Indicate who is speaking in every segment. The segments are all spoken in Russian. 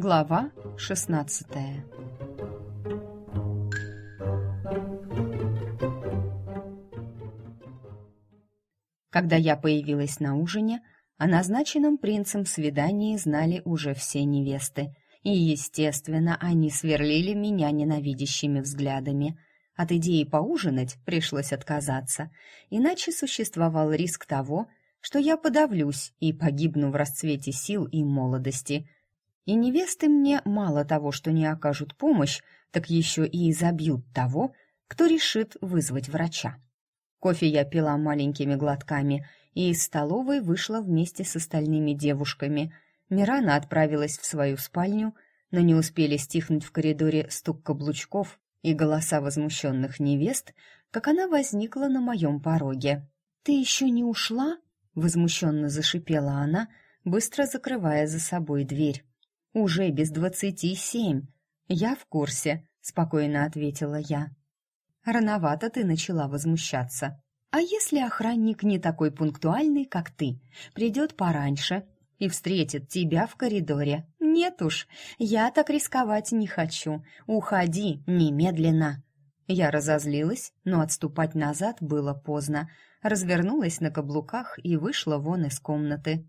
Speaker 1: Глава 16 Когда я появилась на ужине, о назначенном принцем свидании знали уже все невесты, и, естественно, они сверлили меня ненавидящими взглядами. От идеи поужинать пришлось отказаться, иначе существовал риск того, что я подавлюсь и погибну в расцвете сил и молодости. И невесты мне мало того, что не окажут помощь, так еще и изобьют того, кто решит вызвать врача. Кофе я пила маленькими глотками и из столовой вышла вместе с остальными девушками. Мирана отправилась в свою спальню, но не успели стихнуть в коридоре стук каблучков и голоса возмущенных невест, как она возникла на моем пороге. «Ты еще не ушла?» — возмущенно зашипела она, быстро закрывая за собой дверь. «Уже без двадцати семь. Я в курсе», — спокойно ответила я. Рановато ты начала возмущаться. А если охранник не такой пунктуальный, как ты, придет пораньше и встретит тебя в коридоре? Нет уж, я так рисковать не хочу. Уходи немедленно. Я разозлилась, но отступать назад было поздно. Развернулась на каблуках и вышла вон из комнаты.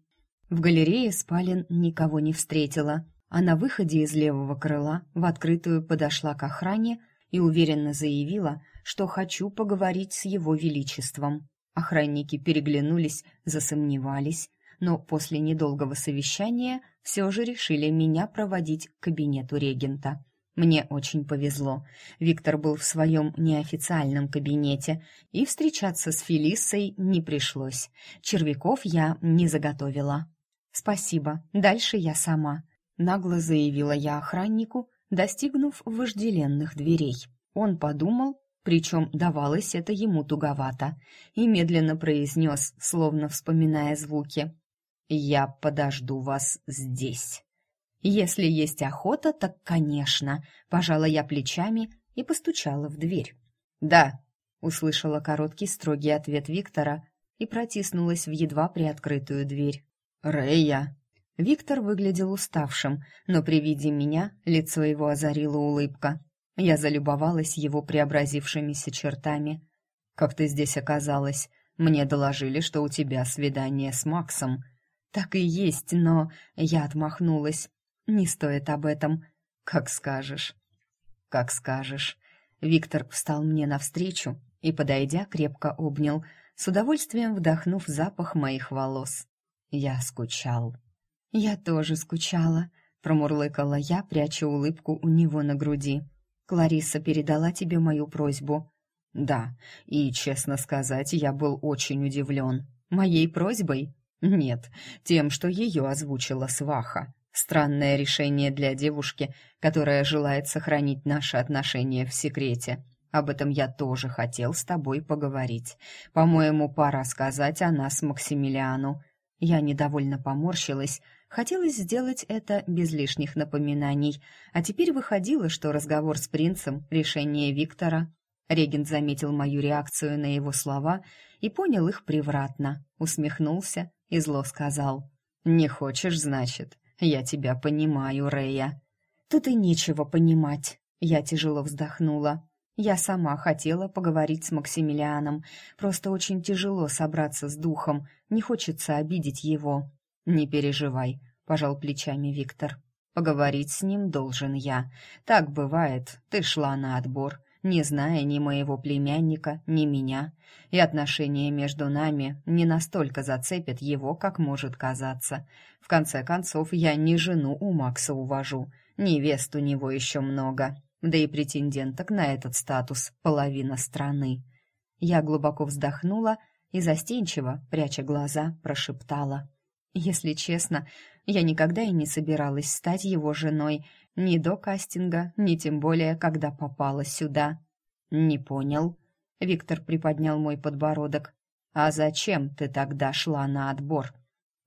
Speaker 1: В галерее спален никого не встретила, а на выходе из левого крыла в открытую подошла к охране и уверенно заявила, что хочу поговорить с его величеством. Охранники переглянулись, засомневались, но после недолгого совещания все же решили меня проводить к кабинету регента. Мне очень повезло. Виктор был в своем неофициальном кабинете, и встречаться с Фелиссой не пришлось. Червяков я не заготовила. «Спасибо, дальше я сама», — нагло заявила я охраннику, достигнув вожделенных дверей. Он подумал, причем давалось это ему туговато, и медленно произнес, словно вспоминая звуки. «Я подожду вас здесь». «Если есть охота, так, конечно», — пожала я плечами и постучала в дверь. «Да», — услышала короткий строгий ответ Виктора и протиснулась в едва приоткрытую дверь. «Рэя!» Виктор выглядел уставшим, но при виде меня лицо его озарила улыбка. Я залюбовалась его преобразившимися чертами. «Как ты здесь оказалась? Мне доложили, что у тебя свидание с Максом». «Так и есть, но...» Я отмахнулась. «Не стоит об этом. Как скажешь». «Как скажешь». Виктор встал мне навстречу и, подойдя, крепко обнял, с удовольствием вдохнув запах моих волос. Я скучал. «Я тоже скучала», — промурлыкала я, пряча улыбку у него на груди. Клариса передала тебе мою просьбу. Да, и, честно сказать, я был очень удивлен. Моей просьбой? Нет, тем, что ее озвучила сваха. Странное решение для девушки, которая желает сохранить наши отношения в секрете. Об этом я тоже хотел с тобой поговорить. По-моему, пора сказать о нас Максимилиану. Я недовольно поморщилась, Хотелось сделать это без лишних напоминаний, а теперь выходило, что разговор с принцем — решение Виктора. Регент заметил мою реакцию на его слова и понял их превратно, усмехнулся и зло сказал. «Не хочешь, значит? Я тебя понимаю, Рея». «Тут и нечего понимать», — я тяжело вздохнула. Я сама хотела поговорить с Максимилианом, просто очень тяжело собраться с духом, не хочется обидеть его. «Не переживай», — пожал плечами Виктор. «Поговорить с ним должен я. Так бывает. Ты шла на отбор, не зная ни моего племянника, ни меня, и отношения между нами не настолько зацепят его, как может казаться. В конце концов, я не жену у Макса увожу, невест у него еще много, да и претенденток на этот статус половина страны». Я глубоко вздохнула и застенчиво, пряча глаза, прошептала — если честно, я никогда и не собиралась стать его женой, ни до кастинга, ни тем более, когда попала сюда. Не понял. Виктор приподнял мой подбородок. А зачем ты тогда шла на отбор?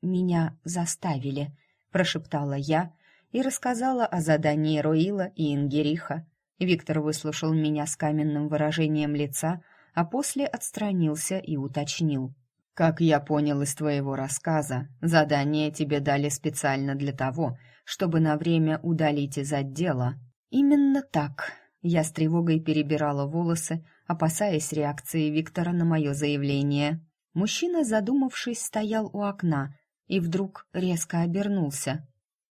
Speaker 1: Меня заставили, прошептала я и рассказала о задании Роила и Ингериха. Виктор выслушал меня с каменным выражением лица, а после отстранился и уточнил: Как я понял из твоего рассказа, задание тебе дали специально для того, чтобы на время удалить из отдела. Именно так. Я с тревогой перебирала волосы, опасаясь реакции Виктора на мое заявление. Мужчина, задумавшись, стоял у окна и вдруг резко обернулся.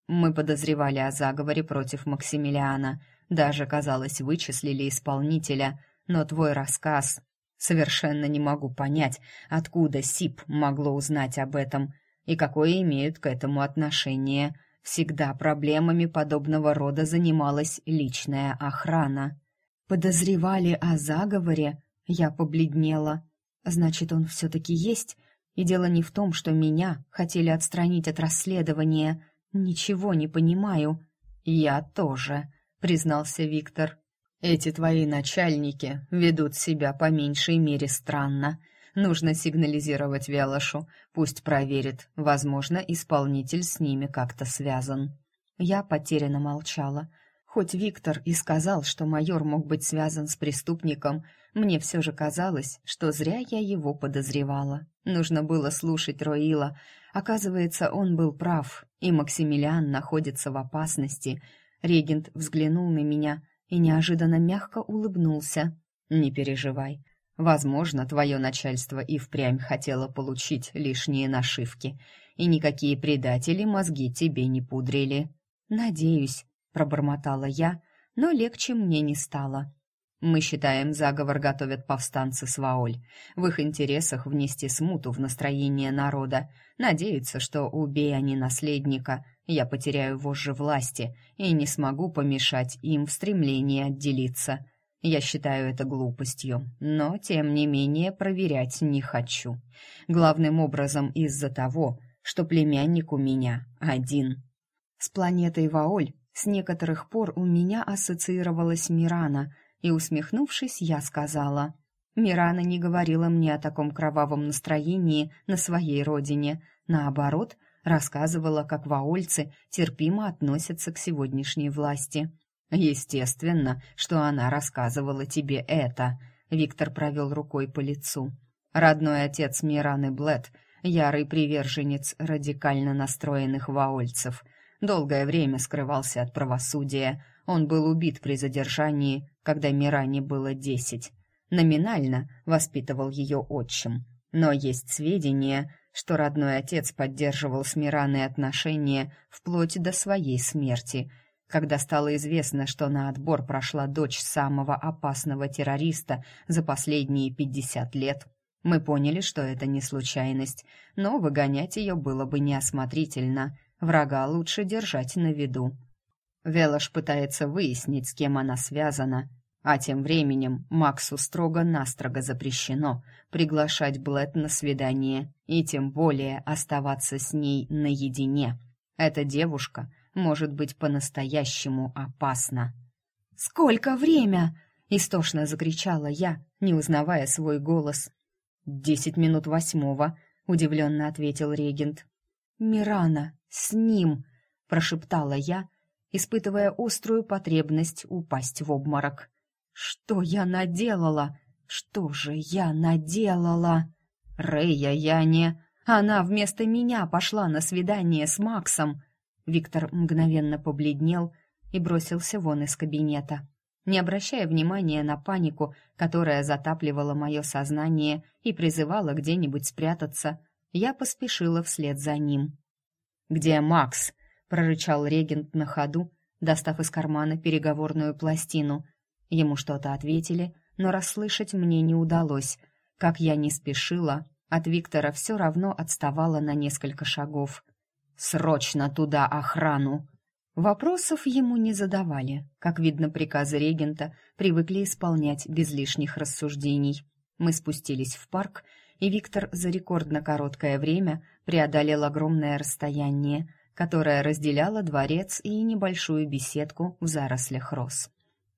Speaker 1: Мы подозревали о заговоре против Максимилиана, даже, казалось, вычислили исполнителя, но твой рассказ Совершенно не могу понять, откуда СИП могло узнать об этом и какое имеют к этому отношение. Всегда проблемами подобного рода занималась личная охрана. Подозревали о заговоре, я побледнела. Значит, он все-таки есть, и дело не в том, что меня хотели отстранить от расследования. Ничего не понимаю. Я тоже, признался Виктор. Эти твои начальники ведут себя по меньшей мере странно. Нужно сигнализировать Велошу, пусть проверит, возможно, исполнитель с ними как-то связан. Я потерянно молчала. Хоть Виктор и сказал, что майор мог быть связан с преступником, мне все же казалось, что зря я его подозревала. Нужно было слушать Роила. Оказывается, он был прав, и Максимилиан находится в опасности. Регент взглянул на меня — и неожиданно мягко улыбнулся. «Не переживай. Возможно, твое начальство и впрямь хотело получить лишние нашивки, и никакие предатели мозги тебе не пудрили». «Надеюсь», — пробормотала я, но легче мне не стало. Мы считаем, заговор готовят повстанцы с Ваоль. В их интересах внести смуту в настроение народа. Надеются, что, убей они наследника, я потеряю вожжи власти и не смогу помешать им в стремлении отделиться. Я считаю это глупостью, но, тем не менее, проверять не хочу. Главным образом из-за того, что племянник у меня один. С планетой Ваоль с некоторых пор у меня ассоциировалась Мирана, и, усмехнувшись, я сказала... Мирана не говорила мне о таком кровавом настроении на своей родине. Наоборот, рассказывала, как ваольцы терпимо относятся к сегодняшней власти. Естественно, что она рассказывала тебе это. Виктор провел рукой по лицу. Родной отец Мираны Блэт, ярый приверженец радикально настроенных ваольцев, долгое время скрывался от правосудия. Он был убит при задержании, когда Миране было десять. Номинально воспитывал ее отчим. Но есть сведения, что родной отец поддерживал с Мираной отношения вплоть до своей смерти. Когда стало известно, что на отбор прошла дочь самого опасного террориста за последние пятьдесят лет, мы поняли, что это не случайность, но выгонять ее было бы неосмотрительно. Врага лучше держать на виду. Велош пытается выяснить, с кем она связана, а тем временем Максу строго-настрого запрещено приглашать Блэт на свидание и тем более оставаться с ней наедине. Эта девушка может быть по-настоящему опасна. «Сколько время?» — истошно закричала я, не узнавая свой голос. «Десять минут восьмого», — удивленно ответил регент. «Мирана, с ним!» — прошептала я, испытывая острую потребность упасть в обморок. Что я наделала? Что же я наделала? Рэя, я не... Она вместо меня пошла на свидание с Максом. Виктор мгновенно побледнел и бросился вон из кабинета. Не обращая внимания на панику, которая затапливала мое сознание и призывала где-нибудь спрятаться, я поспешила вслед за ним. «Где Макс?» — прорычал регент на ходу, достав из кармана переговорную пластину. Ему что-то ответили, но расслышать мне не удалось. Как я не спешила, от Виктора все равно отставала на несколько шагов. «Срочно туда охрану!» Вопросов ему не задавали. Как видно, приказы регента привыкли исполнять без лишних рассуждений. Мы спустились в парк, и Виктор за рекордно короткое время преодолел огромное расстояние, которое разделяло дворец и небольшую беседку в зарослях роз.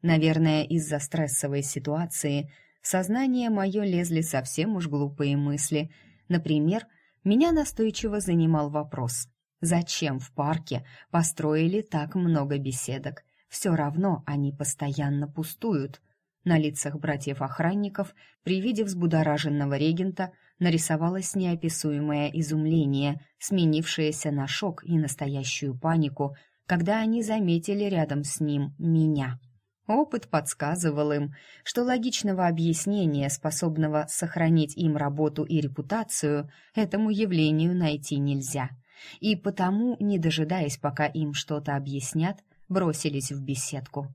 Speaker 1: Наверное, из-за стрессовой ситуации в сознание мое лезли совсем уж глупые мысли. Например, меня настойчиво занимал вопрос, зачем в парке построили так много беседок? Все равно они постоянно пустуют. На лицах братьев-охранников при виде взбудораженного регента нарисовалось неописуемое изумление, сменившееся на шок и настоящую панику, когда они заметили рядом с ним меня. Опыт подсказывал им, что логичного объяснения, способного сохранить им работу и репутацию, этому явлению найти нельзя. И потому, не дожидаясь, пока им что-то объяснят, бросились в беседку.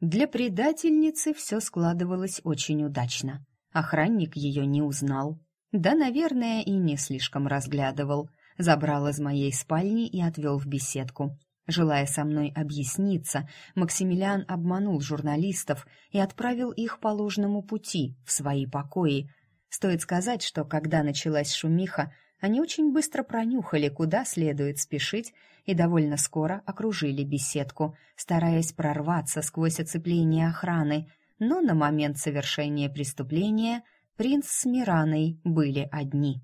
Speaker 1: Для предательницы все складывалось очень удачно. Охранник ее не узнал. Да, наверное, и не слишком разглядывал. Забрал из моей спальни и отвел в беседку. Желая со мной объясниться, Максимилиан обманул журналистов и отправил их по ложному пути в свои покои. Стоит сказать, что когда началась шумиха, они очень быстро пронюхали, куда следует спешить, и довольно скоро окружили беседку, стараясь прорваться сквозь оцепление охраны. Но на момент совершения преступления принц с Мираной были одни.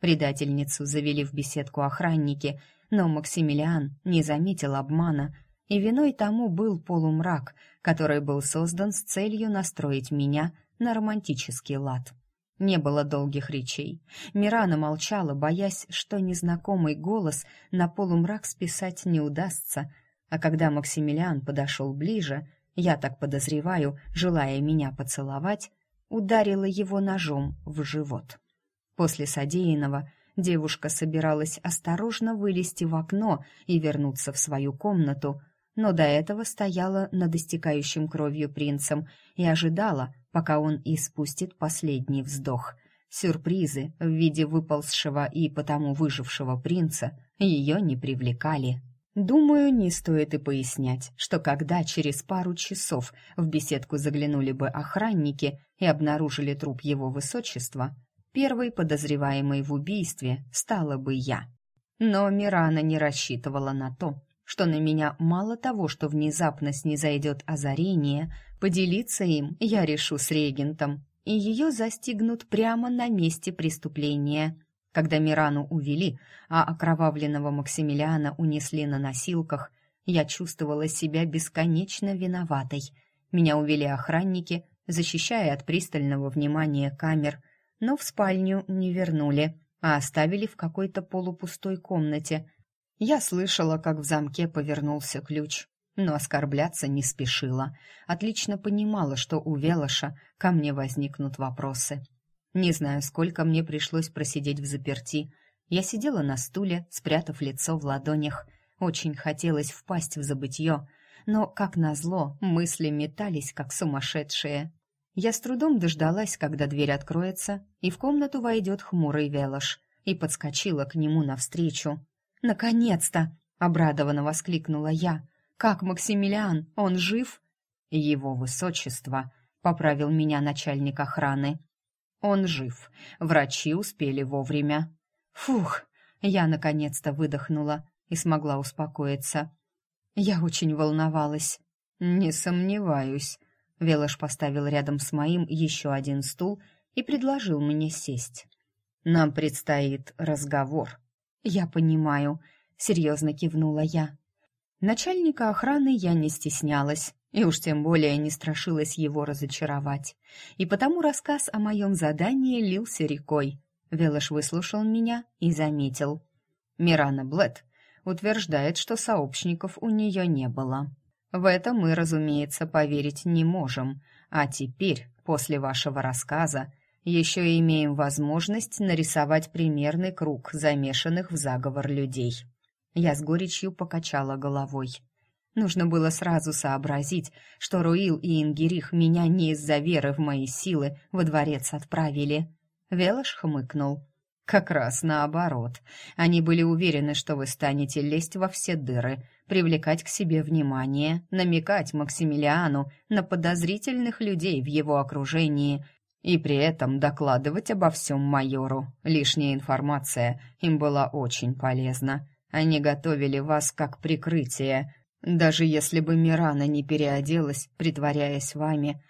Speaker 1: Предательницу завели в беседку охранники, но Максимилиан не заметил обмана, и виной тому был полумрак, который был создан с целью настроить меня на романтический лад. Не было долгих речей. Мирана молчала, боясь, что незнакомый голос на полумрак списать не удастся. А когда Максимилиан подошел ближе, я так подозреваю, желая меня поцеловать, ударила его ножом в живот. После содеянного девушка собиралась осторожно вылезти в окно и вернуться в свою комнату, но до этого стояла над истекающим кровью принцем и ожидала, пока он испустит последний вздох. Сюрпризы в виде выползшего и потому выжившего принца ее не привлекали. Думаю, не стоит и пояснять, что когда через пару часов в беседку заглянули бы охранники и обнаружили труп его высочества, первой подозреваемой в убийстве стала бы я. Но Мирана не рассчитывала на то, что на меня мало того, что внезапно снизойдет озарение, поделиться им я решу с регентом, и ее застигнут прямо на месте преступления. Когда Мирану увели, а окровавленного Максимилиана унесли на носилках, я чувствовала себя бесконечно виноватой. Меня увели охранники, защищая от пристального внимания камер, но в спальню не вернули, а оставили в какой-то полупустой комнате – я слышала, как в замке повернулся ключ, но оскорбляться не спешила. Отлично понимала, что у Велоша ко мне возникнут вопросы. Не знаю, сколько мне пришлось просидеть в заперти. Я сидела на стуле, спрятав лицо в ладонях. Очень хотелось впасть в забытье, но, как назло, мысли метались, как сумасшедшие. Я с трудом дождалась, когда дверь откроется, и в комнату войдет хмурый Велош, и подскочила к нему навстречу. «Наконец-то!» — обрадованно воскликнула я. «Как Максимилиан? Он жив?» «Его высочество», — поправил меня начальник охраны. «Он жив. Врачи успели вовремя». «Фух!» — я наконец-то выдохнула и смогла успокоиться. Я очень волновалась. «Не сомневаюсь». Велош поставил рядом с моим еще один стул и предложил мне сесть. «Нам предстоит разговор». «Я понимаю», — серьезно кивнула я. Начальника охраны я не стеснялась, и уж тем более не страшилась его разочаровать. И потому рассказ о моем задании лился рекой. Велош выслушал меня и заметил. Мирана Блэт утверждает, что сообщников у нее не было. В это мы, разумеется, поверить не можем. А теперь, после вашего рассказа, еще имеем возможность нарисовать примерный круг замешанных в заговор людей. Я с горечью покачала головой. Нужно было сразу сообразить, что Руил и Ингерих меня не из-за веры в мои силы во дворец отправили. Велош хмыкнул. Как раз наоборот. Они были уверены, что вы станете лезть во все дыры, привлекать к себе внимание, намекать Максимилиану на подозрительных людей в его окружении — и при этом докладывать обо всем майору. Лишняя информация им была очень полезна. Они готовили вас как прикрытие. Даже если бы Мирана не переоделась, притворяясь вами,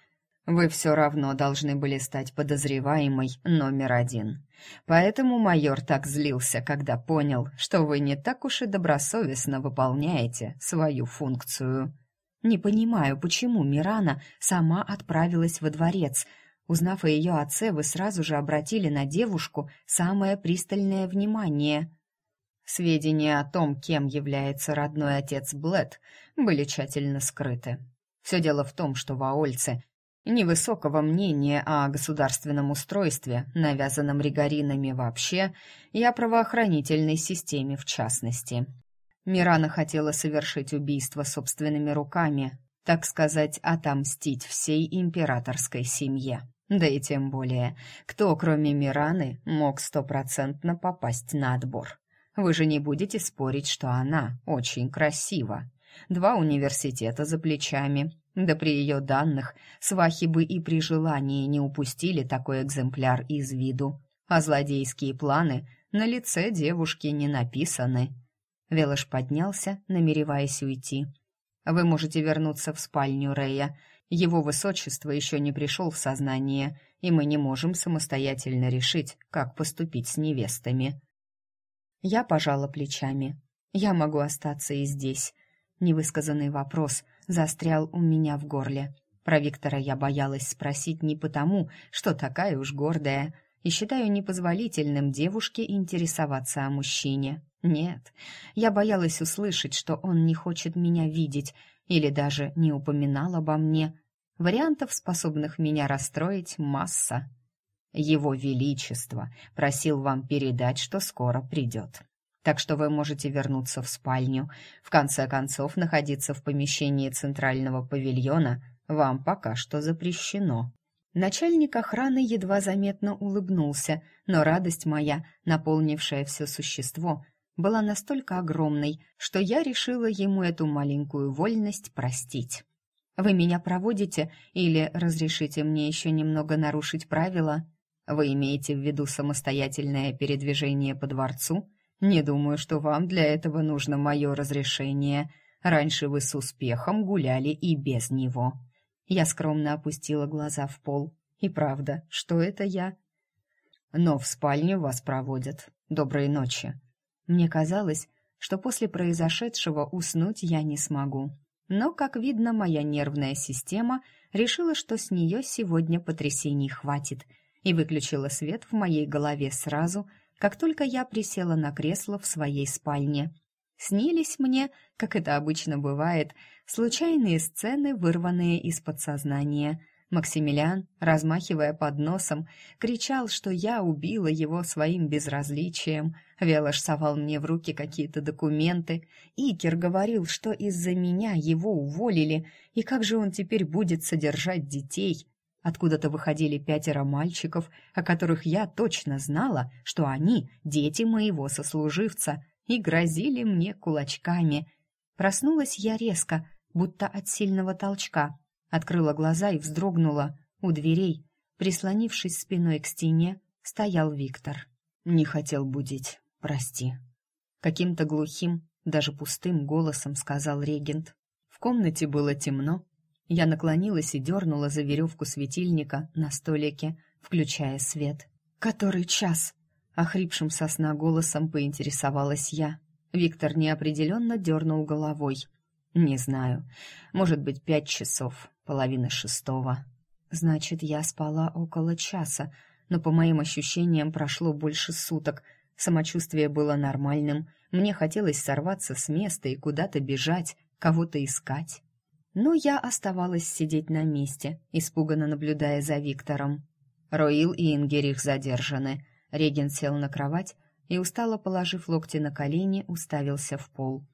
Speaker 1: вы все равно должны были стать подозреваемой номер один. Поэтому майор так злился, когда понял, что вы не так уж и добросовестно выполняете свою функцию. Не понимаю, почему Мирана сама отправилась во дворец, Узнав о ее отце, вы сразу же обратили на девушку самое пристальное внимание. Сведения о том, кем является родной отец Блэд, были тщательно скрыты. Все дело в том, что ваольцы невысокого мнения о государственном устройстве, навязанном ригоринами вообще, и о правоохранительной системе в частности. Мирана хотела совершить убийство собственными руками, так сказать, отомстить всей императорской семье. Да и тем более, кто, кроме Мираны, мог стопроцентно попасть на отбор? Вы же не будете спорить, что она очень красива. Два университета за плечами, да при ее данных свахи бы и при желании не упустили такой экземпляр из виду. А злодейские планы на лице девушки не написаны. Велош поднялся, намереваясь уйти. «Вы можете вернуться в спальню Рея. Его высочество еще не пришел в сознание, и мы не можем самостоятельно решить, как поступить с невестами». Я пожала плечами. «Я могу остаться и здесь». Невысказанный вопрос — застрял у меня в горле. Про Виктора я боялась спросить не потому, что такая уж гордая, и считаю непозволительным девушке интересоваться о мужчине. Нет, я боялась услышать, что он не хочет меня видеть или даже не упоминал обо мне. Вариантов, способных меня расстроить, масса. Его Величество просил вам передать, что скоро придет так что вы можете вернуться в спальню. В конце концов, находиться в помещении центрального павильона вам пока что запрещено». Начальник охраны едва заметно улыбнулся, но радость моя, наполнившая все существо, была настолько огромной, что я решила ему эту маленькую вольность простить. «Вы меня проводите или разрешите мне еще немного нарушить правила? Вы имеете в виду самостоятельное передвижение по дворцу?» Не думаю, что вам для этого нужно мое разрешение. Раньше вы с успехом гуляли и без него». Я скромно опустила глаза в пол. «И правда, что это я?» «Но в спальню вас проводят. Доброй ночи». Мне казалось, что после произошедшего уснуть я не смогу. Но, как видно, моя нервная система решила, что с нее сегодня потрясений хватит, и выключила свет в моей голове сразу, как только я присела на кресло в своей спальне. Снились мне, как это обычно бывает, случайные сцены, вырванные из подсознания. Максимилиан, размахивая под носом, кричал, что я убила его своим безразличием. Велош совал мне в руки какие-то документы. Икер говорил, что из-за меня его уволили, и как же он теперь будет содержать детей. Откуда-то выходили пятеро мальчиков, о которых я точно знала, что они дети моего сослуживца, и грозили мне кулачками. Проснулась я резко, будто от сильного толчка. Открыла глаза и вздрогнула. У дверей, прислонившись спиной к стене, стоял Виктор. «Не хотел будить, прости». Каким-то глухим, даже пустым голосом сказал регент. В комнате было темно, я наклонилась и дернула за веревку светильника на столике, включая свет. «Который час?» — охрипшим сосна голосом поинтересовалась я. Виктор неопределенно дернул головой. «Не знаю. Может быть, пять часов, половина шестого». «Значит, я спала около часа, но, по моим ощущениям, прошло больше суток. Самочувствие было нормальным. Мне хотелось сорваться с места и куда-то бежать, кого-то искать но я оставалась сидеть на месте, испуганно наблюдая за Виктором. Роил и Ингерих задержаны. Реген сел на кровать и, устало положив локти на колени, уставился в пол.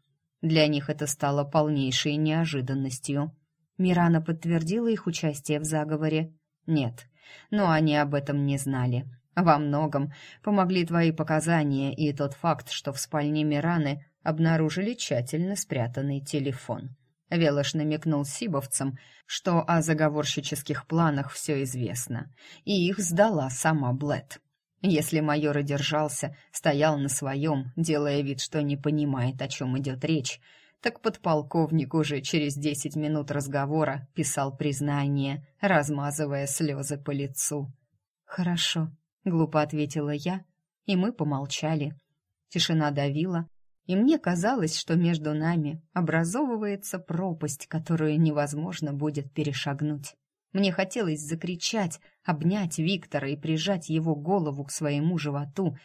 Speaker 1: Для них это стало полнейшей неожиданностью. Мирана подтвердила их участие в заговоре. Нет, но они об этом не знали. Во многом помогли твои показания и тот факт, что в спальне Мираны обнаружили тщательно спрятанный телефон. Велош намекнул сибовцам, что о заговорщических планах все известно, и их сдала сама Блэт. Если майор и держался, стоял на своем, делая вид, что не понимает, о чем идет речь, так подполковник уже через десять минут разговора писал признание, размазывая слезы по лицу. «Хорошо», — глупо ответила я, и мы помолчали. Тишина давила, и мне казалось, что между нами образовывается пропасть, которую невозможно будет перешагнуть. Мне хотелось закричать, обнять Виктора и прижать его голову к своему животу,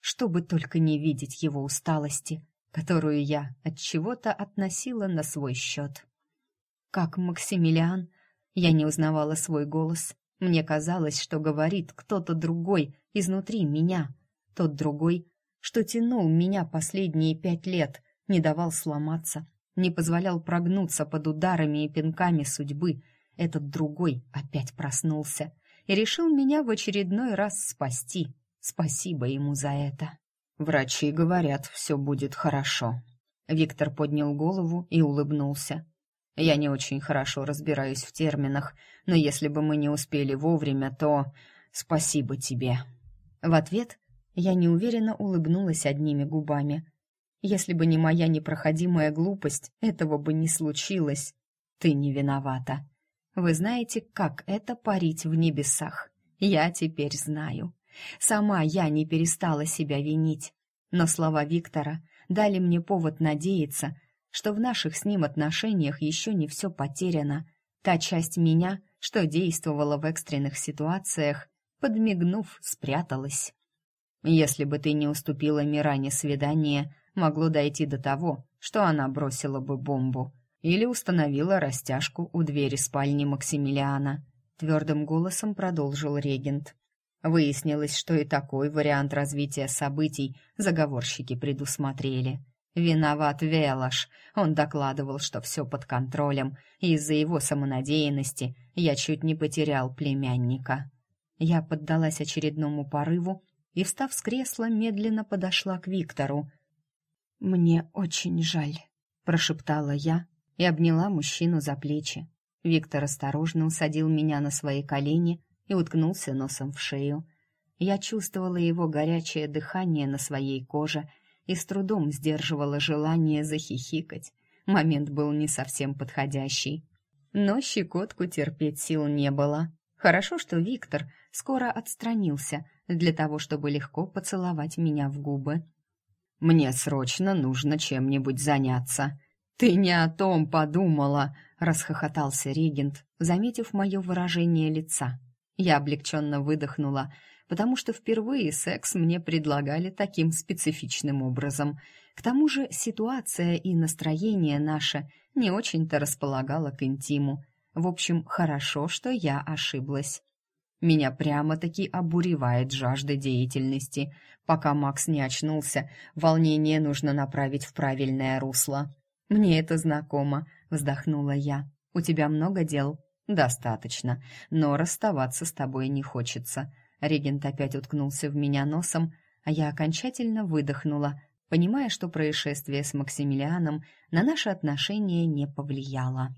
Speaker 1: чтобы только не видеть его усталости, которую я от чего-то относила на свой счет. Как Максимилиан, я не узнавала свой голос. Мне казалось, что говорит кто-то другой изнутри меня, тот другой, что тянул меня последние пять лет, не давал сломаться, не позволял прогнуться под ударами и пинками судьбы. Этот другой опять проснулся и решил меня в очередной раз спасти. Спасибо ему за это. Врачи говорят, все будет хорошо. Виктор поднял голову и улыбнулся. Я не очень хорошо разбираюсь в терминах, но если бы мы не успели вовремя, то спасибо тебе. В ответ я неуверенно улыбнулась одними губами. Если бы не моя непроходимая глупость, этого бы не случилось. Ты не виновата. Вы знаете, как это парить в небесах? Я теперь знаю. Сама я не перестала себя винить. Но слова Виктора дали мне повод надеяться, что в наших с ним отношениях еще не все потеряно. Та часть меня, что действовала в экстренных ситуациях, подмигнув, спряталась. Если бы ты не уступила Миране свидание, могло дойти до того, что она бросила бы бомбу или установила растяжку у двери спальни Максимилиана. Твердым голосом продолжил регент. Выяснилось, что и такой вариант развития событий заговорщики предусмотрели. Виноват Велаш. Он докладывал, что все под контролем, и из-за его самонадеянности я чуть не потерял племянника. Я поддалась очередному порыву и, встав с кресла, медленно подошла к Виктору. «Мне очень жаль», — прошептала я и обняла мужчину за плечи. Виктор осторожно усадил меня на свои колени и уткнулся носом в шею. Я чувствовала его горячее дыхание на своей коже и с трудом сдерживала желание захихикать. Момент был не совсем подходящий. Но щекотку терпеть сил не было. Хорошо, что Виктор скоро отстранился для того, чтобы легко поцеловать меня в губы. «Мне срочно нужно чем-нибудь заняться». «Ты не о том подумала», — расхохотался регент, заметив мое выражение лица. Я облегченно выдохнула, потому что впервые секс мне предлагали таким специфичным образом. К тому же ситуация и настроение наше не очень-то располагало к интиму. В общем, хорошо, что я ошиблась. Меня прямо-таки обуревает жажда деятельности. Пока Макс не очнулся, волнение нужно направить в правильное русло. «Мне это знакомо», — вздохнула я. «У тебя много дел?» «Достаточно, но расставаться с тобой не хочется». Регент опять уткнулся в меня носом, а я окончательно выдохнула, понимая, что происшествие с Максимилианом на наши отношения не повлияло.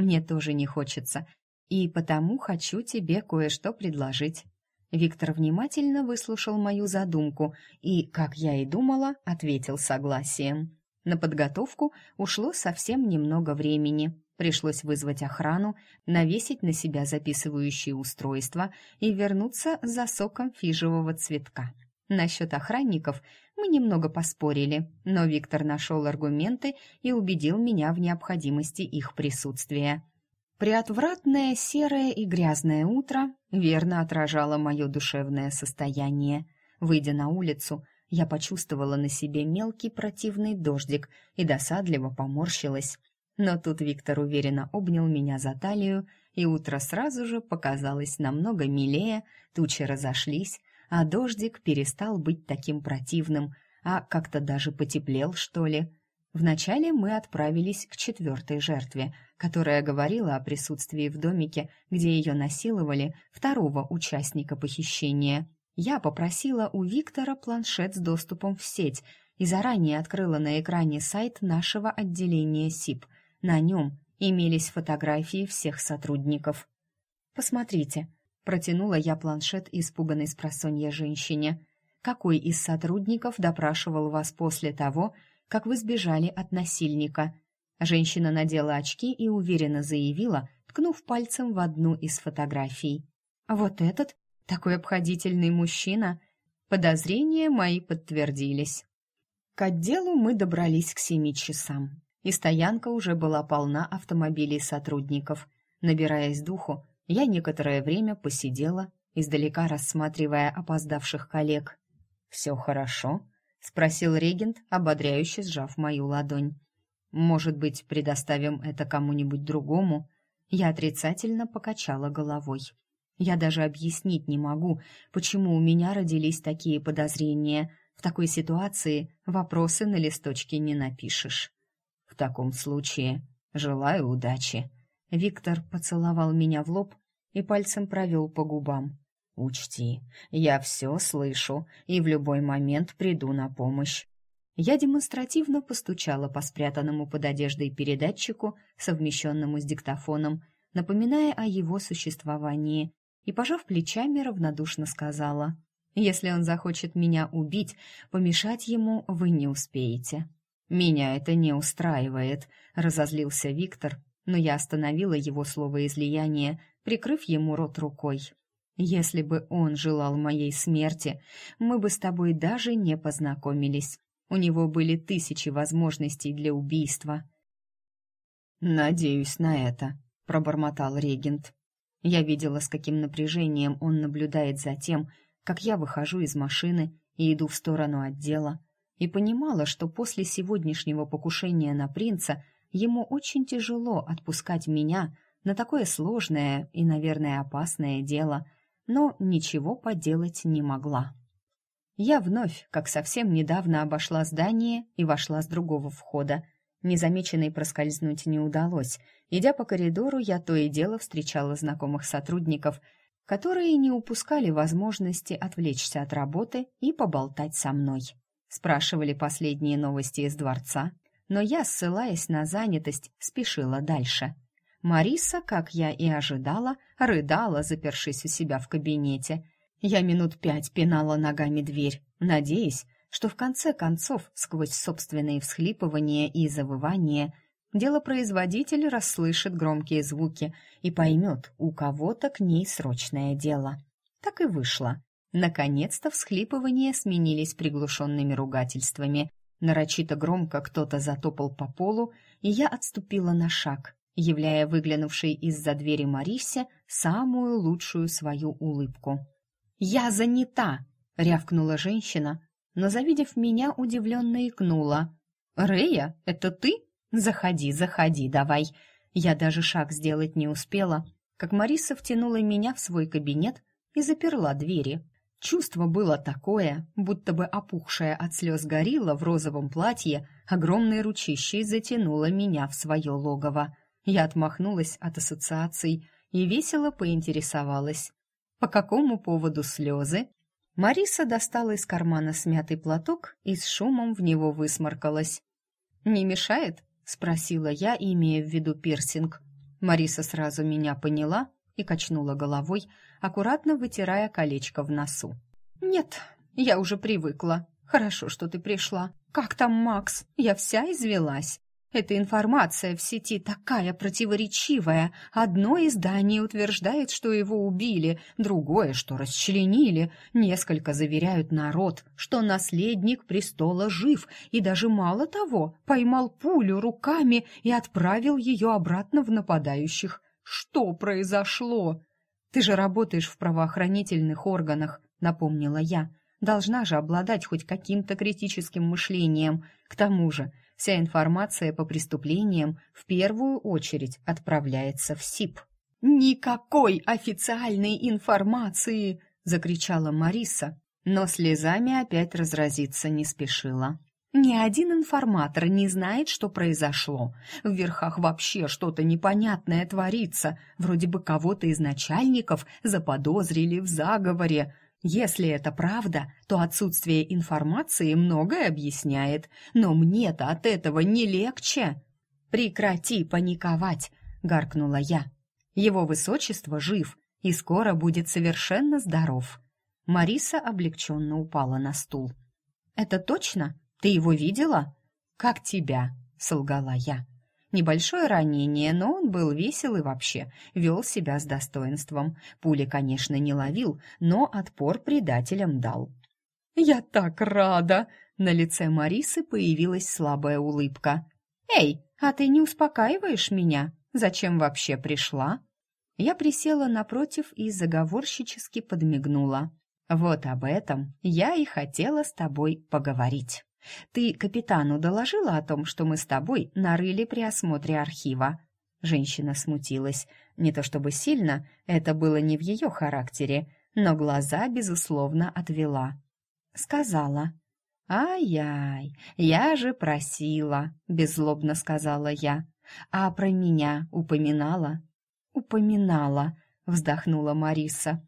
Speaker 1: «Мне тоже не хочется, и потому хочу тебе кое-что предложить». Виктор внимательно выслушал мою задумку и, как я и думала, ответил согласием. На подготовку ушло совсем немного времени. Пришлось вызвать охрану, навесить на себя записывающие устройства и вернуться за соком фижевого цветка. Насчет охранников мы немного поспорили, но Виктор нашел аргументы и убедил меня в необходимости их присутствия. Приотвратное серое и грязное утро верно отражало мое душевное состояние. Выйдя на улицу, я почувствовала на себе мелкий противный дождик и досадливо поморщилась. Но тут Виктор уверенно обнял меня за талию, и утро сразу же показалось намного милее, тучи разошлись, а дождик перестал быть таким противным, а как-то даже потеплел, что ли. Вначале мы отправились к четвертой жертве, которая говорила о присутствии в домике, где ее насиловали, второго участника похищения. Я попросила у Виктора планшет с доступом в сеть и заранее открыла на экране сайт нашего отделения СИП. На нем имелись фотографии всех сотрудников. «Посмотрите», — протянула я планшет испуганной спросонья женщине. «Какой из сотрудников допрашивал вас после того, как вы сбежали от насильника. Женщина надела очки и уверенно заявила, ткнув пальцем в одну из фотографий. «Вот этот, такой обходительный мужчина!» Подозрения мои подтвердились. К отделу мы добрались к семи часам, и стоянка уже была полна автомобилей сотрудников. Набираясь духу, я некоторое время посидела издалека рассматривая опоздавших коллег. «Все хорошо?» — спросил регент, ободряюще сжав мою ладонь. «Может быть, предоставим это кому-нибудь другому?» Я отрицательно покачала головой. Я даже объяснить не могу, почему у меня родились такие подозрения. В такой ситуации вопросы на листочке не напишешь. В таком случае желаю удачи. Виктор поцеловал меня в лоб и пальцем провел по губам. Учти, я все слышу и в любой момент приду на помощь. Я демонстративно постучала по спрятанному под одеждой передатчику, совмещенному с диктофоном, напоминая о его существовании, и, пожав плечами, равнодушно сказала, «Если он захочет меня убить, помешать ему вы не успеете». «Меня это не устраивает», — разозлился Виктор, но я остановила его словоизлияние, прикрыв ему рот рукой. «Если бы он желал моей смерти, мы бы с тобой даже не познакомились. У него были тысячи возможностей для убийства». «Надеюсь на это», — пробормотал регент. Я видела, с каким напряжением он наблюдает за тем, как я выхожу из машины и иду в сторону отдела, и понимала, что после сегодняшнего покушения на принца ему очень тяжело отпускать меня на такое сложное и, наверное, опасное дело, но ничего поделать не могла. Я вновь, как совсем недавно, обошла здание и вошла с другого входа — Незамеченной проскользнуть не удалось. Идя по коридору, я то и дело встречала знакомых сотрудников, которые не упускали возможности отвлечься от работы и поболтать со мной. Спрашивали последние новости из дворца, но я, ссылаясь на занятость, спешила дальше. Мариса, как я и ожидала, рыдала, запершись у себя в кабинете. Я минут пять пинала ногами дверь, надеясь, что в конце концов, сквозь собственные всхлипывания и завывания, делопроизводитель расслышит громкие звуки и поймет, у кого-то к ней срочное дело. Так и вышло. Наконец-то всхлипывания сменились приглушенными ругательствами. Нарочито громко кто-то затопал по полу, и я отступила на шаг, являя выглянувшей из-за двери Марисе самую лучшую свою улыбку. «Я занята!» — рявкнула женщина, но, завидев меня, удивленно икнула. «Рея, это ты? Заходи, заходи, давай!» Я даже шаг сделать не успела, как Мариса втянула меня в свой кабинет и заперла двери. Чувство было такое, будто бы опухшая от слез горилла в розовом платье огромной ручищей затянула меня в свое логово. Я отмахнулась от ассоциаций и весело поинтересовалась. «По какому поводу слезы?» Мариса достала из кармана смятый платок и с шумом в него высморкалась. «Не мешает?» — спросила я, имея в виду пирсинг. Мариса сразу меня поняла и качнула головой, аккуратно вытирая колечко в носу. «Нет, я уже привыкла. Хорошо, что ты пришла. Как там Макс? Я вся извелась. Эта информация в сети такая противоречивая. Одно издание утверждает, что его убили, другое, что расчленили. Несколько заверяют народ, что наследник престола жив, и даже мало того, поймал пулю руками и отправил ее обратно в нападающих. Что произошло? Ты же работаешь в правоохранительных органах, напомнила я. Должна же обладать хоть каким-то критическим мышлением. К тому же, Вся информация по преступлениям в первую очередь отправляется в СИП. «Никакой официальной информации!» — закричала Мариса, но слезами опять разразиться не спешила. Ни один информатор не знает, что произошло. В верхах вообще что-то непонятное творится. Вроде бы кого-то из начальников заподозрили в заговоре. Если это правда, то отсутствие информации многое объясняет, но мне-то от этого не легче. Прекрати паниковать, гаркнула я. Его высочество жив и скоро будет совершенно здоров. Мариса облегченно упала на стул. Это точно? Ты его видела? Как тебя? солгала я. Небольшое ранение, но он был весел и вообще вел себя с достоинством. Пули, конечно, не ловил, но отпор предателям дал. «Я так рада!» На лице Марисы появилась слабая улыбка. «Эй, а ты не успокаиваешь меня? Зачем вообще пришла?» Я присела напротив и заговорщически подмигнула. «Вот об этом я и хотела с тобой поговорить. Ты капитану доложила о том, что мы с тобой нарыли при осмотре архива?» Женщина смутилась. Не то чтобы сильно, это было не в ее характере, но глаза, безусловно, отвела. Сказала. «Ай-яй, я же просила», — беззлобно сказала я. «А про меня упоминала?» «Упоминала», — вздохнула Мариса.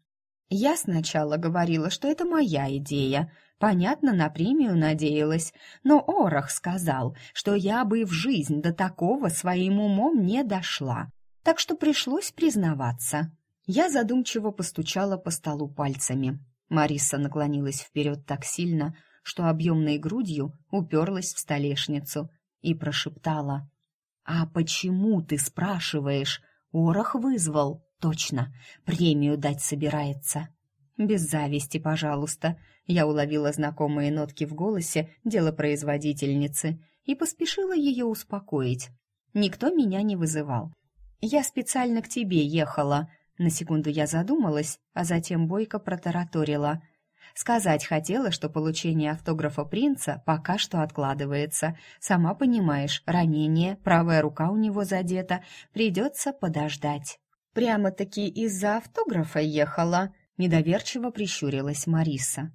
Speaker 1: «Я сначала говорила, что это моя идея. Понятно, на премию надеялась, но Орах сказал, что я бы в жизнь до такого своим умом не дошла, так что пришлось признаваться». Я задумчиво постучала по столу пальцами. Мариса наклонилась вперед так сильно, что объемной грудью уперлась в столешницу и прошептала. «А почему ты спрашиваешь? Орах вызвал. Точно, премию дать собирается». «Без зависти, пожалуйста», — я уловила знакомые нотки в голосе делопроизводительницы и поспешила ее успокоить. «Никто меня не вызывал. Я специально к тебе ехала», на секунду я задумалась, а затем бойко протараторила. Сказать хотела, что получение автографа принца пока что откладывается. Сама понимаешь, ранение, правая рука у него задета, придется подождать. Прямо-таки из-за автографа ехала, недоверчиво прищурилась Мариса.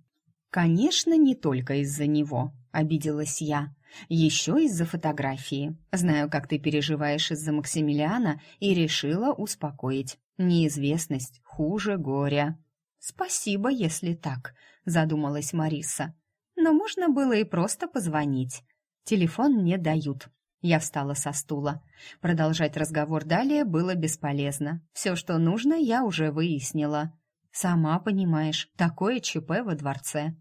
Speaker 1: Конечно, не только из-за него, обиделась я. Еще из-за фотографии. Знаю, как ты переживаешь из-за Максимилиана и решила успокоить. Неизвестность хуже горя. Спасибо, если так, задумалась Мариса. Но можно было и просто позвонить. Телефон не дают. Я встала со стула. Продолжать разговор далее было бесполезно. Все, что нужно, я уже выяснила. Сама понимаешь, такое ЧП во дворце.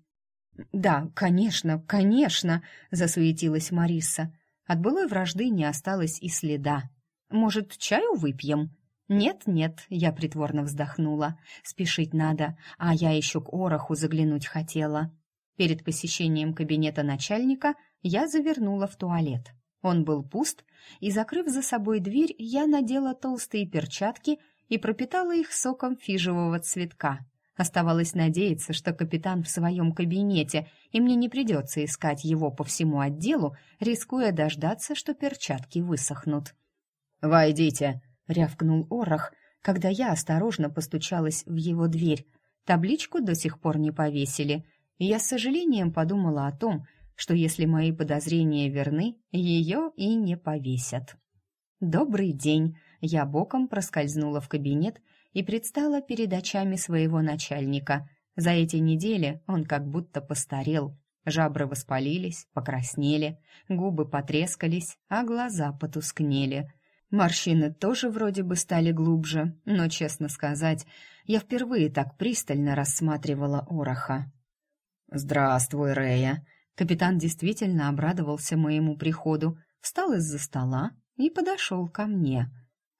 Speaker 1: Да, конечно, конечно, засуетилась Мариса. От былой вражды не осталось и следа. Может, чаю выпьем? «Нет-нет», — я притворно вздохнула. «Спешить надо, а я еще к Ороху заглянуть хотела». Перед посещением кабинета начальника я завернула в туалет. Он был пуст, и, закрыв за собой дверь, я надела толстые перчатки и пропитала их соком фижевого цветка. Оставалось надеяться, что капитан в своем кабинете, и мне не придется искать его по всему отделу, рискуя дождаться, что перчатки высохнут. «Войдите!» рявкнул Орах, когда я осторожно постучалась в его дверь. Табличку до сих пор не повесили, и я с сожалением подумала о том, что если мои подозрения верны, ее и не повесят. «Добрый день!» Я боком проскользнула в кабинет и предстала перед очами своего начальника. За эти недели он как будто постарел. Жабры воспалились, покраснели, губы потрескались, а глаза потускнели. Морщины тоже вроде бы стали глубже, но, честно сказать, я впервые так пристально рассматривала Ороха. «Здравствуй, Рея!» Капитан действительно обрадовался моему приходу, встал из-за стола и подошел ко мне.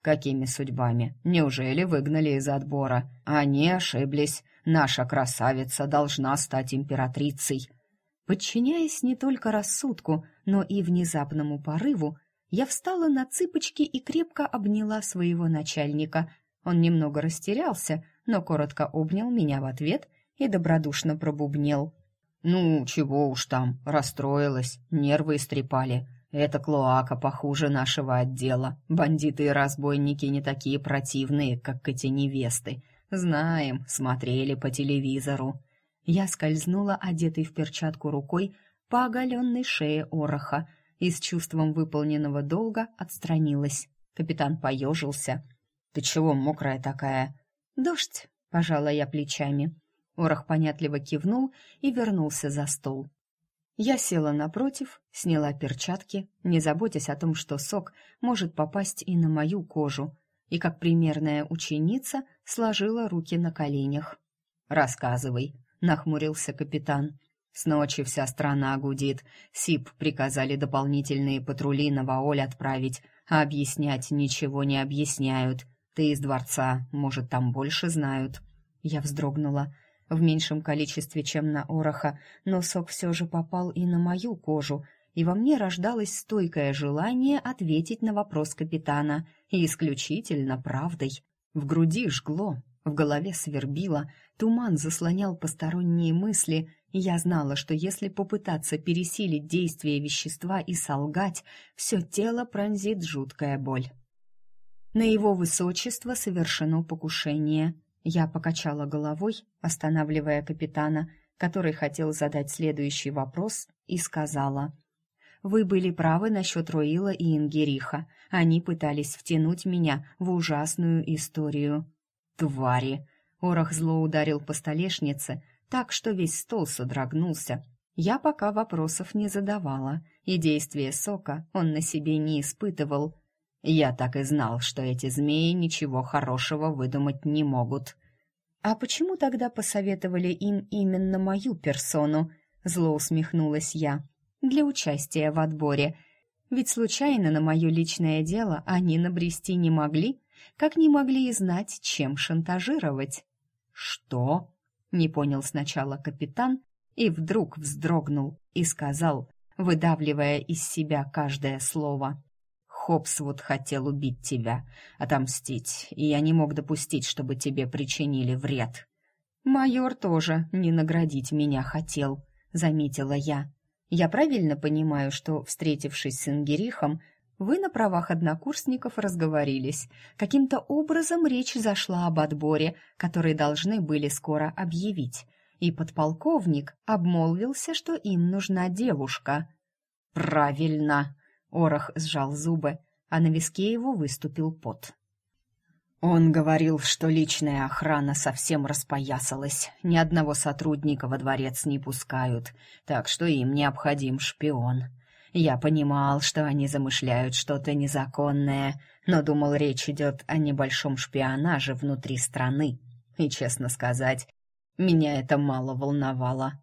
Speaker 1: «Какими судьбами? Неужели выгнали из отбора? Они ошиблись. Наша красавица должна стать императрицей». Подчиняясь не только рассудку, но и внезапному порыву, я встала на цыпочки и крепко обняла своего начальника. Он немного растерялся, но коротко обнял меня в ответ и добродушно пробубнел. «Ну, чего уж там, расстроилась, нервы истрепали. Это клоака похуже нашего отдела. Бандиты и разбойники не такие противные, как эти невесты. Знаем, смотрели по телевизору». Я скользнула, одетой в перчатку рукой, по оголенной шее Ороха, и с чувством выполненного долга отстранилась. Капитан поежился. «Ты чего мокрая такая?» «Дождь», — пожала я плечами. Орах понятливо кивнул и вернулся за стол. Я села напротив, сняла перчатки, не заботясь о том, что сок может попасть и на мою кожу, и как примерная ученица сложила руки на коленях. «Рассказывай», — нахмурился капитан. С ночи вся страна гудит. СИП приказали дополнительные патрули на Ваоль отправить, а объяснять ничего не объясняют. Ты из дворца, может, там больше знают. Я вздрогнула. В меньшем количестве, чем на Ороха, но сок все же попал и на мою кожу, и во мне рождалось стойкое желание ответить на вопрос капитана, исключительно правдой. В груди жгло, в голове свербило, туман заслонял посторонние мысли, и я знала, что если попытаться пересилить действие вещества и солгать, все тело пронзит жуткая боль. На его высочество совершено покушение. Я покачала головой, останавливая капитана, который хотел задать следующий вопрос, и сказала. «Вы были правы насчет Руила и Ингериха. Они пытались втянуть меня в ужасную историю». «Твари!» Орах зло ударил по столешнице, так что весь стол содрогнулся. Я пока вопросов не задавала, и действие сока он на себе не испытывал. Я так и знал, что эти змеи ничего хорошего выдумать не могут. А почему тогда посоветовали им именно мою персону? Зло усмехнулась я. Для участия в отборе. Ведь случайно на мое личное дело они набрести не могли, как не могли и знать, чем шантажировать. Что? Не понял сначала капитан и вдруг вздрогнул и сказал, выдавливая из себя каждое слово. Хопсвуд хотел убить тебя, отомстить, и я не мог допустить, чтобы тебе причинили вред. Майор тоже не наградить меня хотел, заметила я. Я правильно понимаю, что, встретившись с Ингерихом, вы на правах однокурсников разговорились. Каким-то образом речь зашла об отборе, который должны были скоро объявить. И подполковник обмолвился, что им нужна девушка. «Правильно!» — Орах сжал зубы, а на виске его выступил пот. Он говорил, что личная охрана совсем распоясалась, ни одного сотрудника во дворец не пускают, так что им необходим шпион. Я понимал, что они замышляют что-то незаконное, но думал, речь идет о небольшом шпионаже внутри страны. И, честно сказать, меня это мало волновало.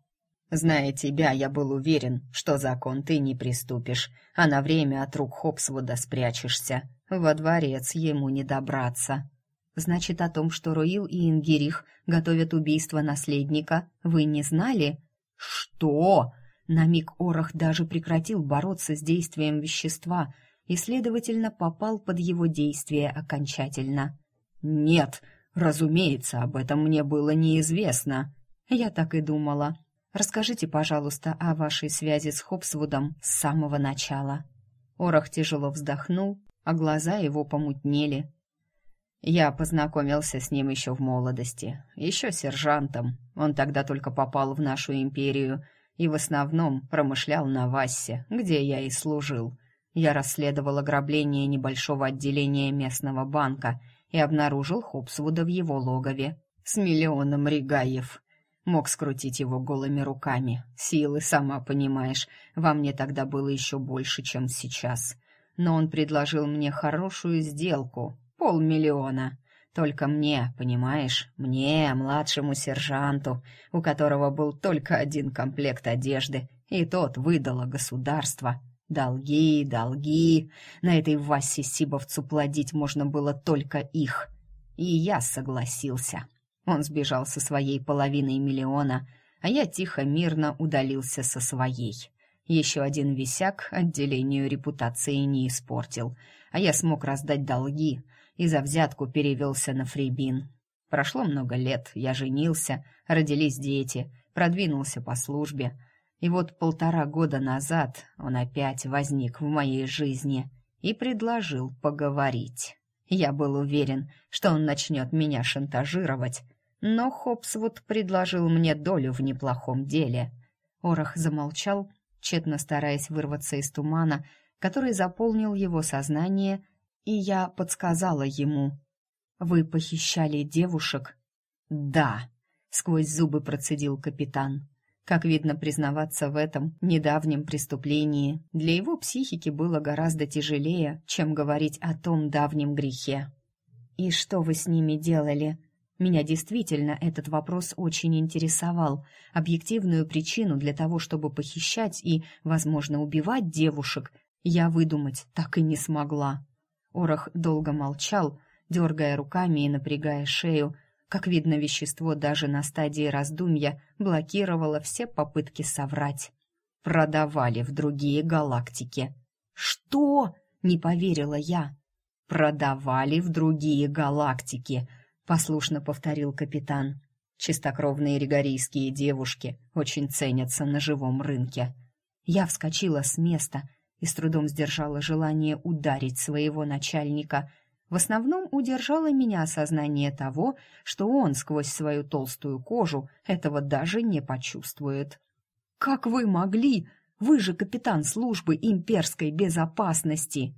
Speaker 1: Зная тебя, я был уверен, что закон ты не приступишь, а на время от рук Хопсвуда спрячешься. Во дворец ему не добраться. Значит, о том, что Руил и Ингерих готовят убийство наследника, вы не знали? Что? На миг Орах даже прекратил бороться с действием вещества и, следовательно, попал под его действие окончательно. «Нет, разумеется, об этом мне было неизвестно». «Я так и думала. Расскажите, пожалуйста, о вашей связи с Хопсвудом с самого начала». Орах тяжело вздохнул, а глаза его помутнели. Я познакомился с ним еще в молодости, еще сержантом. Он тогда только попал в нашу империю — и в основном промышлял на Вассе, где я и служил. Я расследовал ограбление небольшого отделения местного банка и обнаружил Хопсвуда в его логове с миллионом регаев. Мог скрутить его голыми руками. Силы, сама понимаешь, во мне тогда было еще больше, чем сейчас. Но он предложил мне хорошую сделку — полмиллиона. Только мне, понимаешь, мне, младшему сержанту, у которого был только один комплект одежды, и тот выдало государство. Долги, долги. На этой Васе Сибовцу плодить можно было только их. И я согласился. Он сбежал со своей половиной миллиона, а я тихо, мирно удалился со своей. Еще один висяк отделению репутации не испортил, а я смог раздать долги — и за взятку перевелся на фрибин. Прошло много лет, я женился, родились дети, продвинулся по службе. И вот полтора года назад он опять возник в моей жизни и предложил поговорить. Я был уверен, что он начнет меня шантажировать, но Хопсвуд предложил мне долю в неплохом деле. Орах замолчал, тщетно стараясь вырваться из тумана, который заполнил его сознание и я подсказала ему. «Вы похищали девушек?» «Да», — сквозь зубы процедил капитан. Как видно, признаваться в этом недавнем преступлении для его психики было гораздо тяжелее, чем говорить о том давнем грехе. «И что вы с ними делали?» Меня действительно этот вопрос очень интересовал. Объективную причину для того, чтобы похищать и, возможно, убивать девушек, я выдумать так и не смогла. Орах долго молчал, дергая руками и напрягая шею. Как видно, вещество даже на стадии раздумья блокировало все попытки соврать. Продавали в другие галактики. «Что?» — не поверила я. продавали в другие галактики», — послушно повторил капитан. «Чистокровные ригорийские девушки очень ценятся на живом рынке». Я вскочила с места и с трудом сдержала желание ударить своего начальника. В основном удержало меня осознание того, что он сквозь свою толстую кожу этого даже не почувствует. «Как вы могли? Вы же капитан службы имперской безопасности!»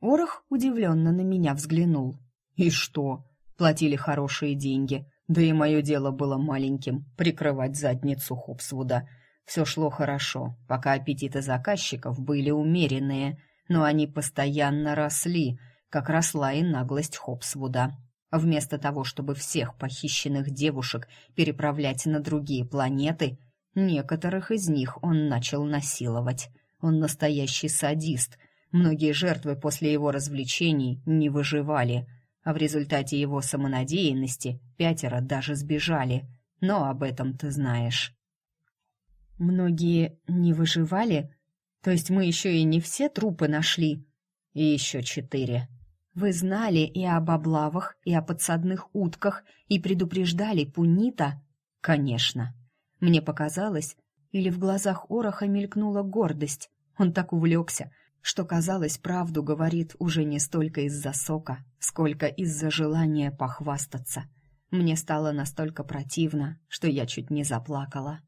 Speaker 1: Орох удивленно на меня взглянул. «И что? Платили хорошие деньги. Да и мое дело было маленьким — прикрывать задницу Хопсвуда. Все шло хорошо, пока аппетиты заказчиков были умеренные, но они постоянно росли, как росла и наглость Хопсвуда. Вместо того, чтобы всех похищенных девушек переправлять на другие планеты, некоторых из них он начал насиловать. Он настоящий садист — Многие жертвы после его развлечений не выживали, а в результате его самонадеянности пятеро даже сбежали. Но об этом ты знаешь. Многие не выживали? То есть мы еще и не все трупы нашли? И еще четыре. Вы знали и об облавах, и о подсадных утках, и предупреждали Пунита? Конечно. Мне показалось, или в глазах Ороха мелькнула гордость. Он так увлекся, что, казалось, правду говорит уже не столько из-за сока, сколько из-за желания похвастаться. Мне стало настолько противно, что я чуть не заплакала.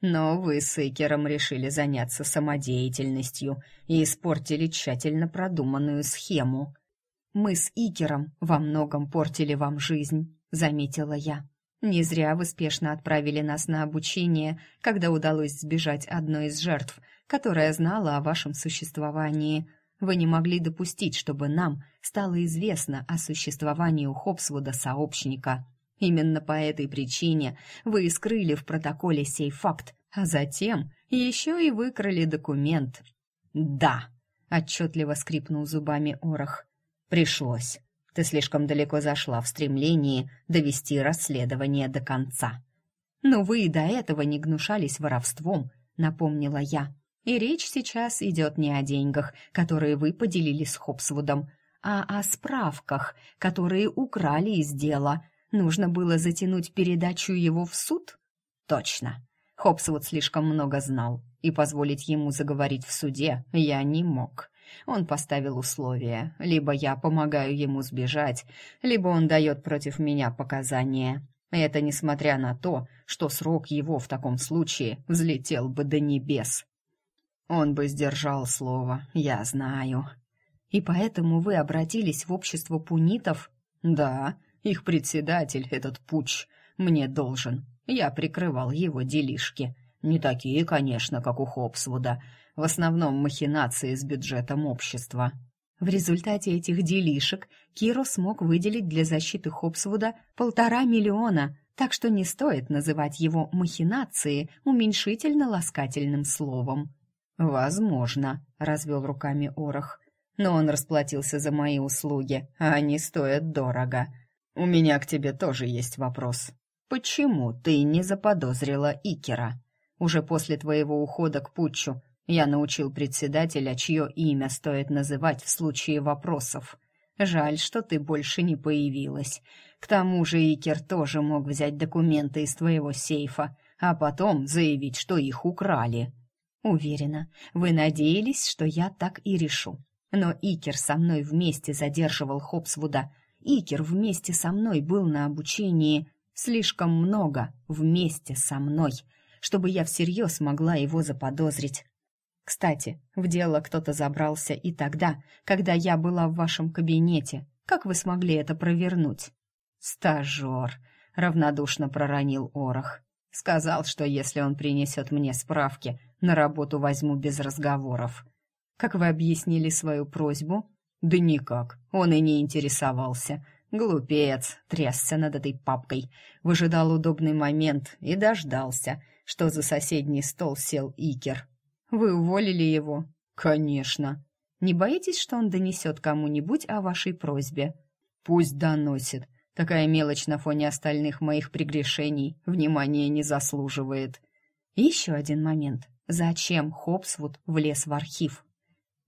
Speaker 1: Но вы с Икером решили заняться самодеятельностью и испортили тщательно продуманную схему. Мы с Икером во многом портили вам жизнь, заметила я. Не зря вы спешно отправили нас на обучение, когда удалось сбежать одной из жертв, которая знала о вашем существовании. Вы не могли допустить, чтобы нам стало известно о существовании у Хопсвуда сообщника. Именно по этой причине вы и скрыли в протоколе сей факт, а затем еще и выкрали документ. «Да», — отчетливо скрипнул зубами Орох, — «пришлось». Ты слишком далеко зашла в стремлении довести расследование до конца. Но вы и до этого не гнушались воровством, напомнила я. И речь сейчас идет не о деньгах, которые вы поделили с Хопсвудом, а о справках, которые украли из дела. Нужно было затянуть передачу его в суд? Точно. Хопсвуд слишком много знал, и позволить ему заговорить в суде я не мог. Он поставил условия. Либо я помогаю ему сбежать, либо он дает против меня показания. Это несмотря на то, что срок его в таком случае взлетел бы до небес. Он бы сдержал слово, я знаю. И поэтому вы обратились в общество пунитов? Да, их председатель, этот пуч, мне должен. Я прикрывал его делишки. Не такие, конечно, как у Хопсвуда, в основном махинации с бюджетом общества. В результате этих делишек Киро смог выделить для защиты Хопсвуда полтора миллиона, так что не стоит называть его махинации уменьшительно-ласкательным словом. «Возможно», — развел руками Орох, «но он расплатился за мои услуги, а они стоят дорого. У меня к тебе тоже есть вопрос. Почему ты не заподозрила Икера? Уже после твоего ухода к Путчу я научил председателя, чье имя стоит называть в случае вопросов. Жаль, что ты больше не появилась. К тому же Икер тоже мог взять документы из твоего сейфа, а потом заявить, что их украли. Уверена, вы надеялись, что я так и решу. Но Икер со мной вместе задерживал Хопсвуда. Икер вместе со мной был на обучении. Слишком много вместе со мной, чтобы я всерьез могла его заподозрить. Кстати, в дело кто-то забрался и тогда, когда я была в вашем кабинете. Как вы смогли это провернуть? Стажер, равнодушно проронил Орох. Сказал, что если он принесет мне справки, на работу возьму без разговоров. Как вы объяснили свою просьбу? Да никак, он и не интересовался. Глупец, трясся над этой папкой, выжидал удобный момент и дождался, что за соседний стол сел Икер. Вы уволили его? Конечно. Не боитесь, что он донесет кому-нибудь о вашей просьбе? Пусть доносит. Такая мелочь на фоне остальных моих прегрешений внимания не заслуживает. еще один момент. Зачем Хопсвуд влез в архив?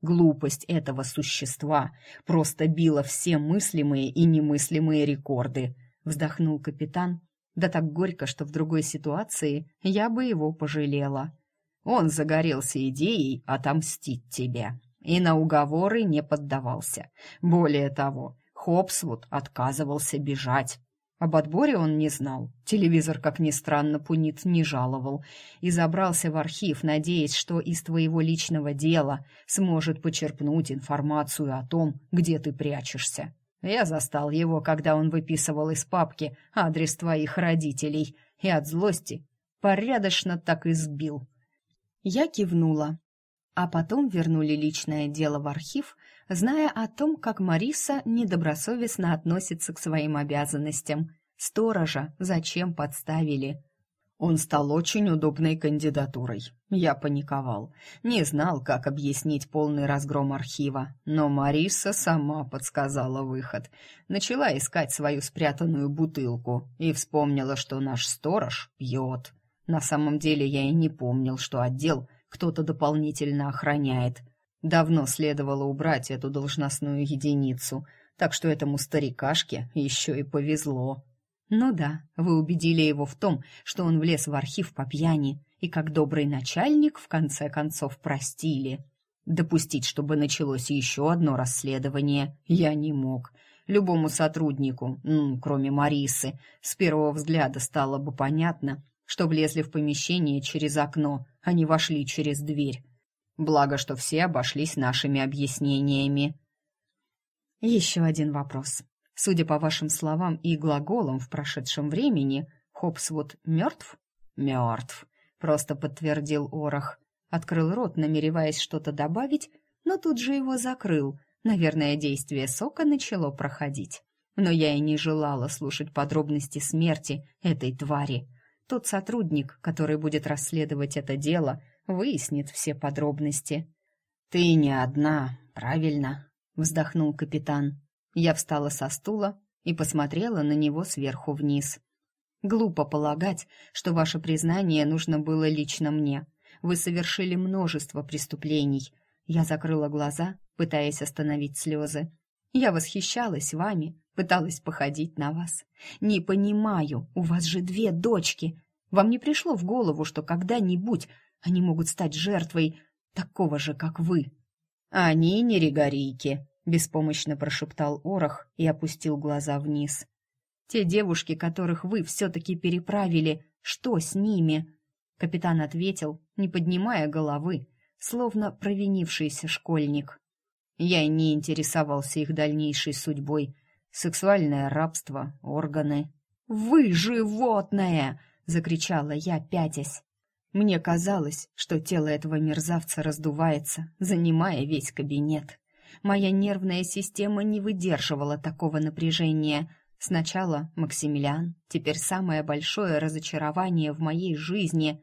Speaker 1: Глупость этого существа просто била все мыслимые и немыслимые рекорды, вздохнул капитан, да так горько, что в другой ситуации я бы его пожалела. Он загорелся идеей отомстить тебе и на уговоры не поддавался. Более того, Хопсвуд отказывался бежать. Об отборе он не знал. Телевизор, как ни странно, Пунит не жаловал. И забрался в архив, надеясь, что из твоего личного дела сможет почерпнуть информацию о том, где ты прячешься. Я застал его, когда он выписывал из папки адрес твоих родителей, и от злости порядочно так избил. Я кивнула, а потом вернули личное дело в архив, зная о том, как Мариса недобросовестно относится к своим обязанностям. Сторожа зачем подставили? Он стал очень удобной кандидатурой. Я паниковал. Не знал, как объяснить полный разгром архива, но Мариса сама подсказала выход. Начала искать свою спрятанную бутылку и вспомнила, что наш сторож пьет. На самом деле я и не помнил, что отдел кто-то дополнительно охраняет. Давно следовало убрать эту должностную единицу, так что этому старикашке еще и повезло. Ну да, вы убедили его в том, что он влез в архив по пьяни, и как добрый начальник в конце концов простили. Допустить, чтобы началось еще одно расследование, я не мог. Любому сотруднику, ну, кроме Марисы, с первого взгляда стало бы понятно, что влезли в помещение через окно, а не вошли через дверь. Благо, что все обошлись нашими объяснениями. Еще один вопрос. Судя по вашим словам и глаголам в прошедшем времени, Хопсвуд мертв? Мертв, просто подтвердил Орах. Открыл рот, намереваясь что-то добавить, но тут же его закрыл. Наверное, действие сока начало проходить. Но я и не желала слушать подробности смерти этой твари. Тот сотрудник, который будет расследовать это дело, выяснит все подробности. «Ты не одна, правильно?» — вздохнул капитан. Я встала со стула и посмотрела на него сверху вниз. «Глупо полагать, что ваше признание нужно было лично мне. Вы совершили множество преступлений». Я закрыла глаза, пытаясь остановить слезы. «Я восхищалась вами, пыталась походить на вас. Не понимаю, у вас же две дочки. Вам не пришло в голову, что когда-нибудь они могут стать жертвой такого же, как вы?» «Они не ригорийки», беспомощно прошептал Орах и опустил глаза вниз. Те девушки, которых вы все-таки переправили, что с ними? Капитан ответил, не поднимая головы, словно провинившийся школьник. Я не интересовался их дальнейшей судьбой. Сексуальное рабство, органы. «Вы животное!» — закричала я, пятясь. Мне казалось, что тело этого мерзавца раздувается, занимая весь кабинет. Моя нервная система не выдерживала такого напряжения. Сначала Максимилиан, теперь самое большое разочарование в моей жизни.